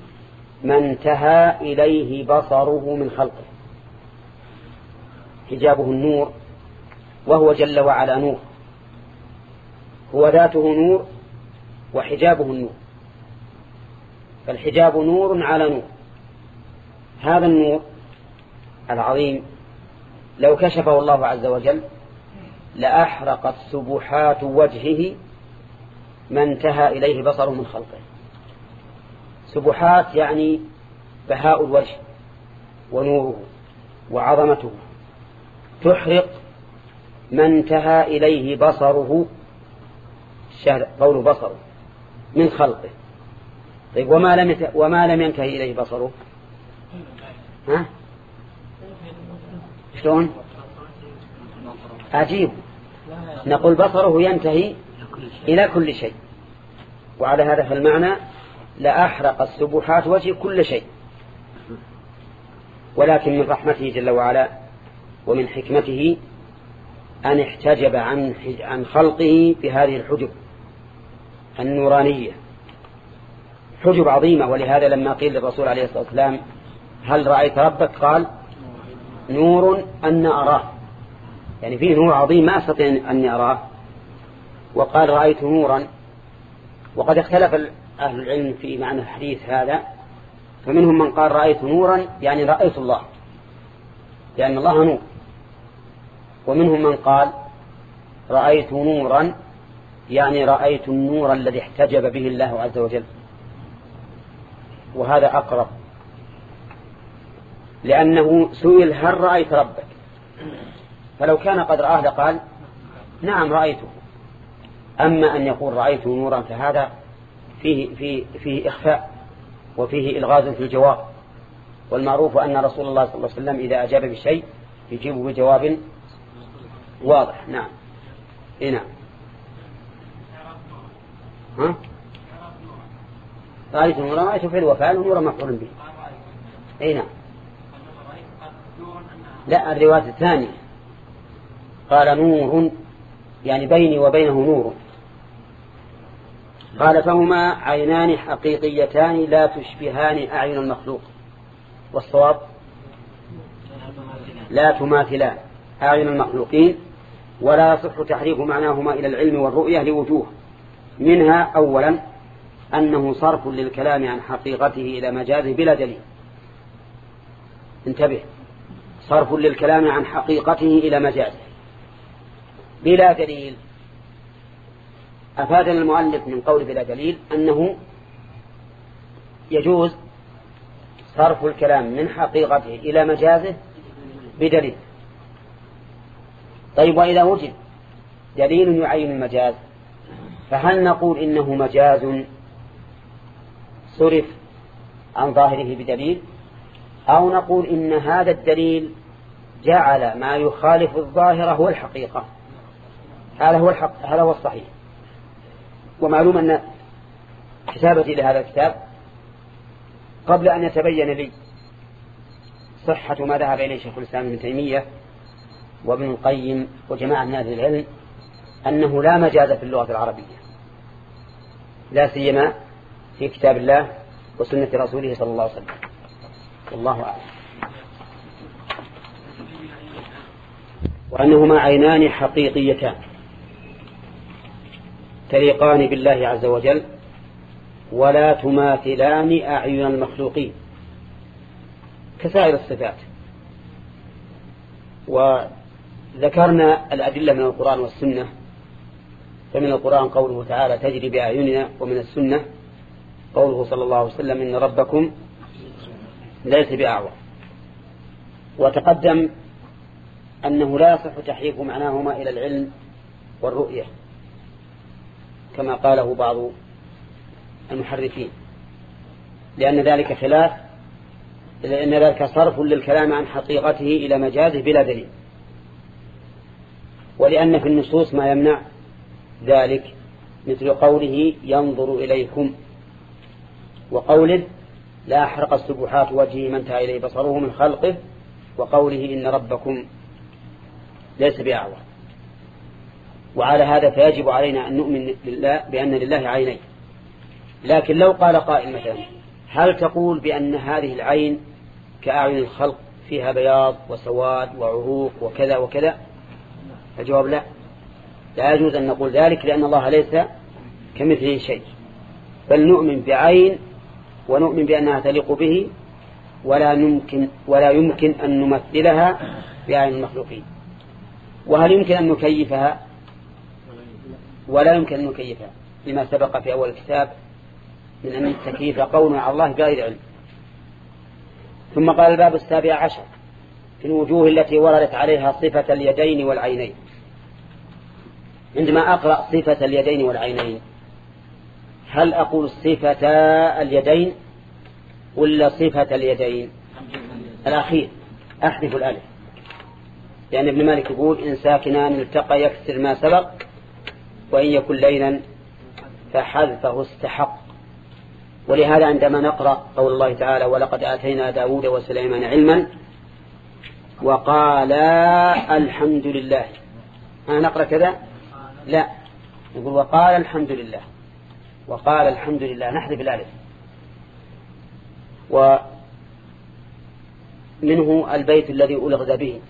ما انتهى إليه بصره من خلقه. حجابه النور وهو جل وعلا نور. هو ذاته نور وحجابه النور. فالحجاب نور على نور. هذا النور العظيم لو كشفه الله عز وجل لأحرقت سبحات وجهه ما انتهى إليه بصره من خلقه. سبحات يعني بهاء الوجه ونوره وعظمته. تحرق ما انتهى إليه بصره قول بصره من خلقه. طيب وما لم وما لم ينتهي إليه بصره؟ ها؟ شلون؟ عجيب. نقول بصره ينتهي إلى كل شيء. وعلى هذا فالمعنى لأحرق السبحات وجه كل شيء. ولكن من رحمته جل وعلا ومن حكمته أن احتجب عن عن خلقه بهذه الحجب النورانية. حجب عظيمة. ولهذا لما قيل للرسول عليه الصلاة والسلام هل رأيت ربك؟ قال نور أن أراه. يعني فيه نور عظيم ما أستطيع أن أراه. وقال رأيت نورا. وقد اختلف أهل العلم في معنى الحديث هذا. فمنهم من قال رأيت نورا يعني رأيت الله. لأن الله نور. ومنهم من قال رأيت نورا يعني رأيت النور الذي احتجب به الله عز وجل. وهذا أقرب. لأنه سئل هل رأيت ربك؟ فلو كان قد رآه لقال نعم رأيته. أما أن يقول رأيت نورا فهذا فيه, فيه, فيه إخفاء وفيه إلغاز في الجواب. والمعروف أن رسول الله صلى الله عليه وسلم إذا أجاب بشيء يجيب بجواب واضح. نعم. إيه نعم. ها؟ رأيت نورا رأيت في الوفاء ونورا مفعول به. أي نعم. لا الرواية الثانية. قال نور يعني بيني وبينه نور. قال فهما عينان حقيقيتان لا تشبهان أعين المخلوق. والصواب لا تماثلان أعين المخلوقين ولا يصح تحريف معناهما إلى العلم والرؤية لوجوه. منها أولا أنه صرف للكلام عن حقيقته إلى مجازه بلا دليل. انتبه صرف للكلام عن حقيقته إلى مجازه. بلا دليل. أفادنا المؤلف من قول بلا دليل أنه يجوز صرف الكلام من حقيقته إلى مجازه بدليل. طيب وإذا وجد دليل يعين المجاز فهل نقول إنه مجاز صرف عن ظاهره بدليل؟ أو نقول إن هذا الدليل جعل ما يخالف الظاهر هو الحقيقة هذا هو الحق هذا هو الصحيح. ومعلوم أن كتابتي لهذا الكتاب قبل أن يتبين لي صحة ما ذهب إليه شيخ الإسلام ابن تيمية وابن القيم وجماعة من أهل العلم أنه لا مجاز في اللغة العربية لا سيما في كتاب الله وسنة رسوله صلى الله عليه وسلم. والله أعلم. وأنهما عينان حقيقيتان. تليقان بالله عز وجل ولا تماثلان أعين المخلوقين كسائر الصفات. وذكرنا الأدلة من القرآن والسنة فمن القرآن قوله تعالى تجري بأعيننا ومن السنة قوله صلى الله عليه وسلم إن ربكم ليس بأعور. وتقدم أنه لا يصح تحريف معناهما إلى العلم والرؤية. كما قاله بعض المحرفين. لأن ذلك خلاف لأن ذلك صرف للكلام عن حقيقته إلى مجازه بلا دليل. ولأن في النصوص ما يمنع ذلك مثل قوله ينظر إليكم وقوله لا أحرق السبحات وجهه من انتهى إليه بصره من خلقه وقوله إن ربكم ليس بأعور وعلى هذا فيجب علينا أن نؤمن لله بأن لله عينين. لكن لو قال قائل مثلا هل تقول بأن هذه العين كأعين الخلق فيها بياض وسواد وعروق وكذا وكذا؟ الجواب لا. لا يجوز أن نقول ذلك لأن الله ليس كمثله شيء. بل نؤمن بعين ونؤمن بأنها تليق به ولا يمكن ولا يمكن أن نمثلها بعين المخلوقين. وهل يمكن أن نكيفها؟ ولا يمكن أن نكيفها لما سبق في أول الكتاب من أن التكييف قول على الله بغير علم. ثم قال الباب السابع عشر في الوجوه التي وردت عليها صفة اليدين والعينين. عندما أقرأ صفة اليدين والعينين هل أقول صفة اليدين ولا صفة اليدين؟ الأخير أحذف الألف. لأن ابن مالك يقول إن ساكنان التقى يكسر ما سبق وإن يكن لينا فحذفه استحق. ولهذا عندما نقرأ قول الله تعالى ولقد آتينا داود وسليمان علما وقال الحمد لله. أنا نقرأ كذا؟ لا. نقول وقال الحمد لله. وقال الحمد لله. نحذف الألف. ومنه البيت الذي ألغز به.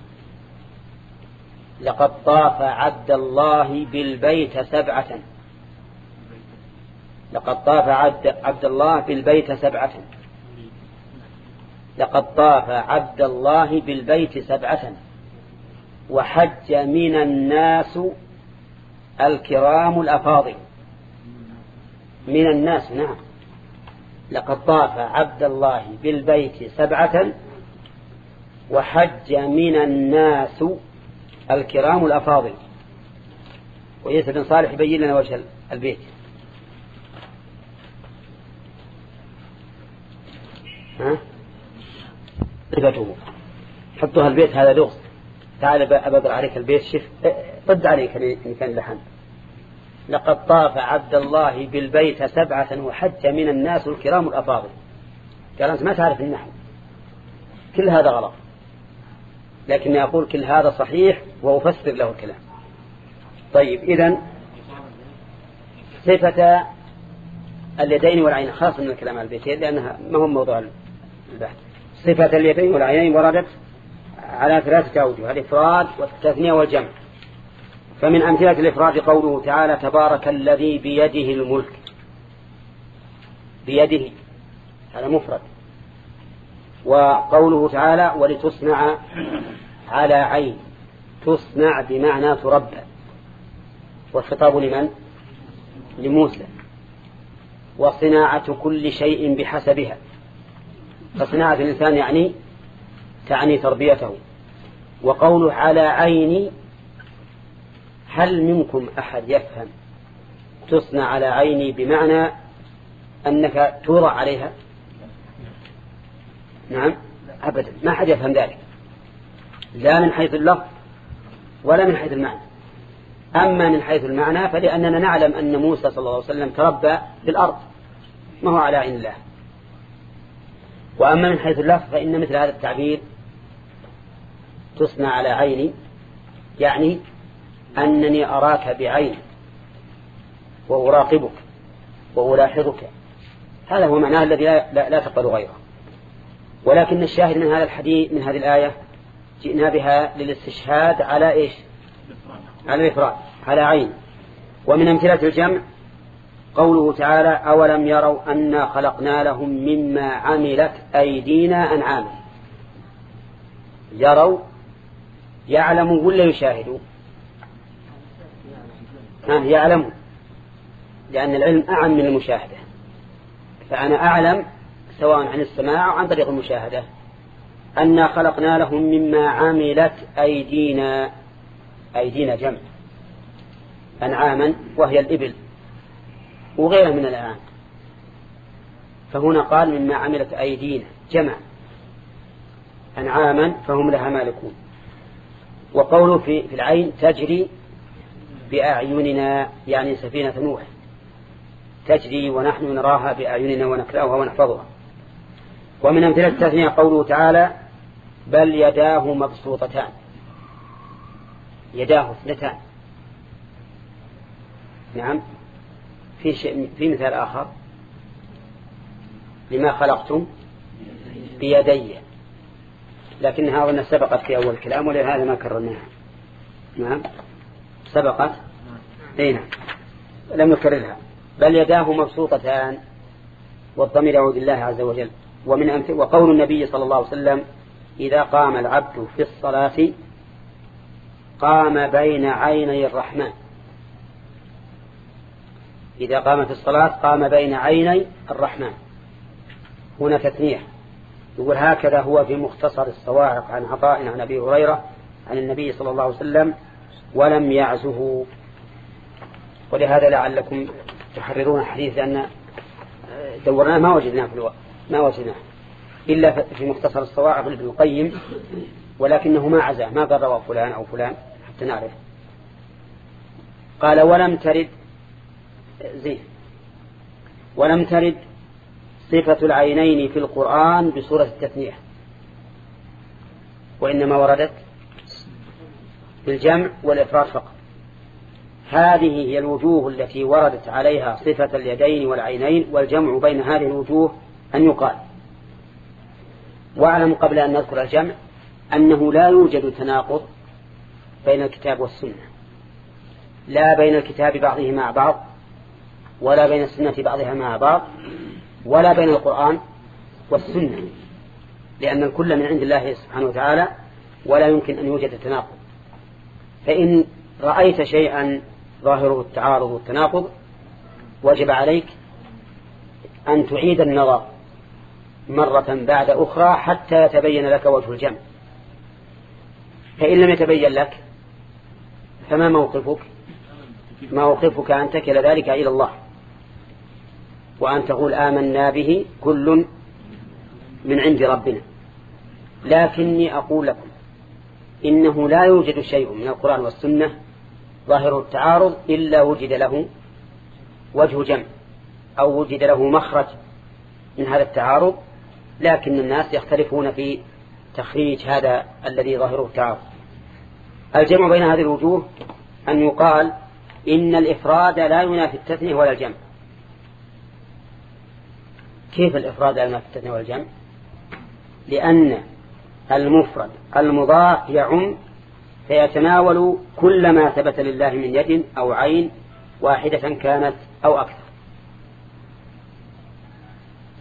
لقد طاف عبد الله بالبيت سبعة. لقد طاف عبد, عبد الله بالبيت سبعة. لقد طاف عبد الله بالبيت سبعة. وحج من الناس الكرام الأفاضل. من الناس نعم. لقد طاف عبد الله بالبيت سبعة. وحج من الناس الكرام الأفاضل. وعيسى بن صالح يبين لنا وجه البيت. ها؟ حطها البيت هذا لغز. تعال أبدر عليك البيت شف. رد عليك إن كان لحن لقد طاف عبد الله بالبيت سبعة وحج من الناس الكرام الأفاضل. قال أنت ما تعرف النحو كل هذا غلط. لكني أقول كل هذا صحيح وأفسر له الكلام طيب إذا صفة اليدين والعين خاص من الكلام على البيتين لأنها ما هو موضوع البحث. صفة اليدين والعينين وردت على ثلاثة أوجه الإفراد والتثنية والجمع. فمن أمثلة الإفراد قوله تعالى تبارك الذي بيده الملك. بيده هذا مفرد. وقوله تعالى ولتصنع على عين. تصنع بمعنى تربى. والخطاب لمن؟ لموسى. وصناعة كل شيء بحسبها. فصناعة الإنسان يعني تعني تربيته. وقوله على عيني هل منكم أحد يفهم تصنع على عيني بمعنى أنك توضع عليها؟ نعم. أبدا. ما حد يفهم ذلك. لا من حيث اللفظ ولا من حيث المعنى. أما من حيث المعنى فلأننا نعلم أن موسى صلى الله عليه وسلم تربى في الأرض ما هو على عين الله. وأما من حيث اللفظ فإن مثل هذا التعبير تصنع على عيني. يعني أنني أراك بعيني وأراقبك وألاحظك. هذا هو معناه الذي لا, لا, لا تقبل غيره. ولكن الشاهد من هذا الحديث من هذه الآية جئنا بها للاستشهاد على إيش؟ على الإفراد على عين. ومن أمثلة الجمع قوله تعالى أولم يروا أنا خلقنا لهم مما عملت أيدينا أنعاما. يروا يعلموا ولا يشاهدوا؟ يعلموا لأن العلم أعم من المشاهدة. فأنا أعلم سواء عن السماع أو عن طريق المشاهدة. أنا خلقنا لهم مما عملت أيدينا أيدينا جمع أنعاما وهي الإبل وغيرها من الأنعام. فهنا قال مما عملت أيدينا جمع أنعاما فهم لها مالكون. وقوله في, في العين تجري بأعيننا يعني سفينة نوح. تجري ونحن نراها بأعيننا ونكرأها ونحفظها. ومن أمثلة التثنية قوله تعالى بل يداه مبسوطتان. يداه اثنتان. نعم. في شيء في مثال آخر. لما خلقتم بيدي. لكنها أظن سبقت في أول الكلام ولهذا ما كررناها. نعم. سبقت. إي نعم. لم نكررها. بل يداه مبسوطتان. والضمير يعود الله عز وجل. ومن أمثل وقول النبي صلى الله عليه وسلم إذا قام العبد في الصلاة قام بين عيني الرحمن. إذا قام في الصلاة قام بين عيني الرحمن. هنا تثنية. يقول هكذا هو في مختصر الصواعق عن عطاء عن أبي هريرة عن النبي صلى الله عليه وسلم ولم يعزه. ولهذا لعلكم تحررون الحديث لأن دورناه ما وجدناه في الوقت. ما وجدناه إلا في مختصر الصواعق لابن القيم ولكنه ما عزاه ما قال روى فلان أو فلان حتى نعرف. قال ولم ترد زين. ولم ترد صفة العينين في القرآن بصورة التثنية وإنما وردت بالجمع والإفراد فقط. هذه هي الوجوه التي وردت عليها صفة اليدين والعينين والجمع بين هذه الوجوه أن يقال. واعلم قبل أن نذكر الجمع أنه لا يوجد تناقض بين الكتاب والسنة. لا بين الكتاب بعضه مع بعض ولا بين السنة بعضها مع بعض ولا بين القرآن والسنة لأن الكل من عند الله سبحانه وتعالى ولا يمكن أن يوجد تناقض. فإن رأيت شيئا ظاهره التعارض والتناقض وجب عليك أن تعيد النظر مرة بعد أخرى حتى يتبين لك وجه الجمع. فإن لم يتبين لك فما موقفك؟ موقفك أن تكل ذلك إلى الله. وأن تقول آمنا به كل من عند ربنا. لكني أقول لكم إنه لا يوجد شيء من القرآن والسنة ظاهر التعارض إلا وجد له وجه جمع أو وجد له مخرج من هذا التعارض لكن الناس يختلفون في تخريج هذا الذي ظاهره التعارض الجمع بين هذه الوجوه أن يقال إن الإفراد لا ينافي التثنية ولا الجمع. كيف الإفراد لا ينافي التثنية ولا الجمع؟ لأن المفرد المضاف يعم فيتناول كل ما ثبت لله من يد أو عين واحدة كانت أو أكثر.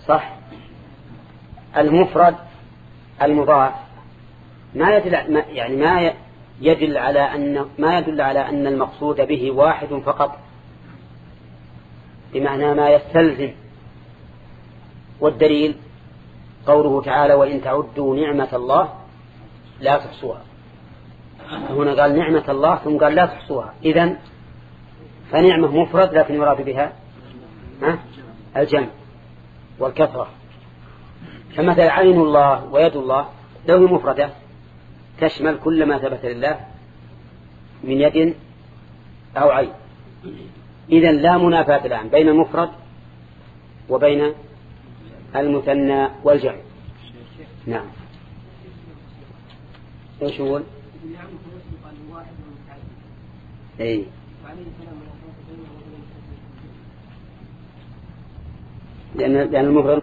صح؟ المفرد المضاعف ما يدل يعني ما يدل على أن ما يدل على أن المقصود به واحد فقط. بمعنى ما يستلزم. والدليل قوله تعالى وإن تعدوا نعمة الله لا تحصوها. هنا قال نعمة الله ثم قال لا تحصوها. إذن فنعمة مفرد لكن يراد بها ها؟ الجمع والكثرة. فمثل عين الله ويد الله لو هي مفردة تشمل كل ما ثبت لله من يد أو عين. إذا لا منافاة الآن بين المفرد وبين المثنى والجمع نعم. إيش هو؟ إي. لأن لأن المفرد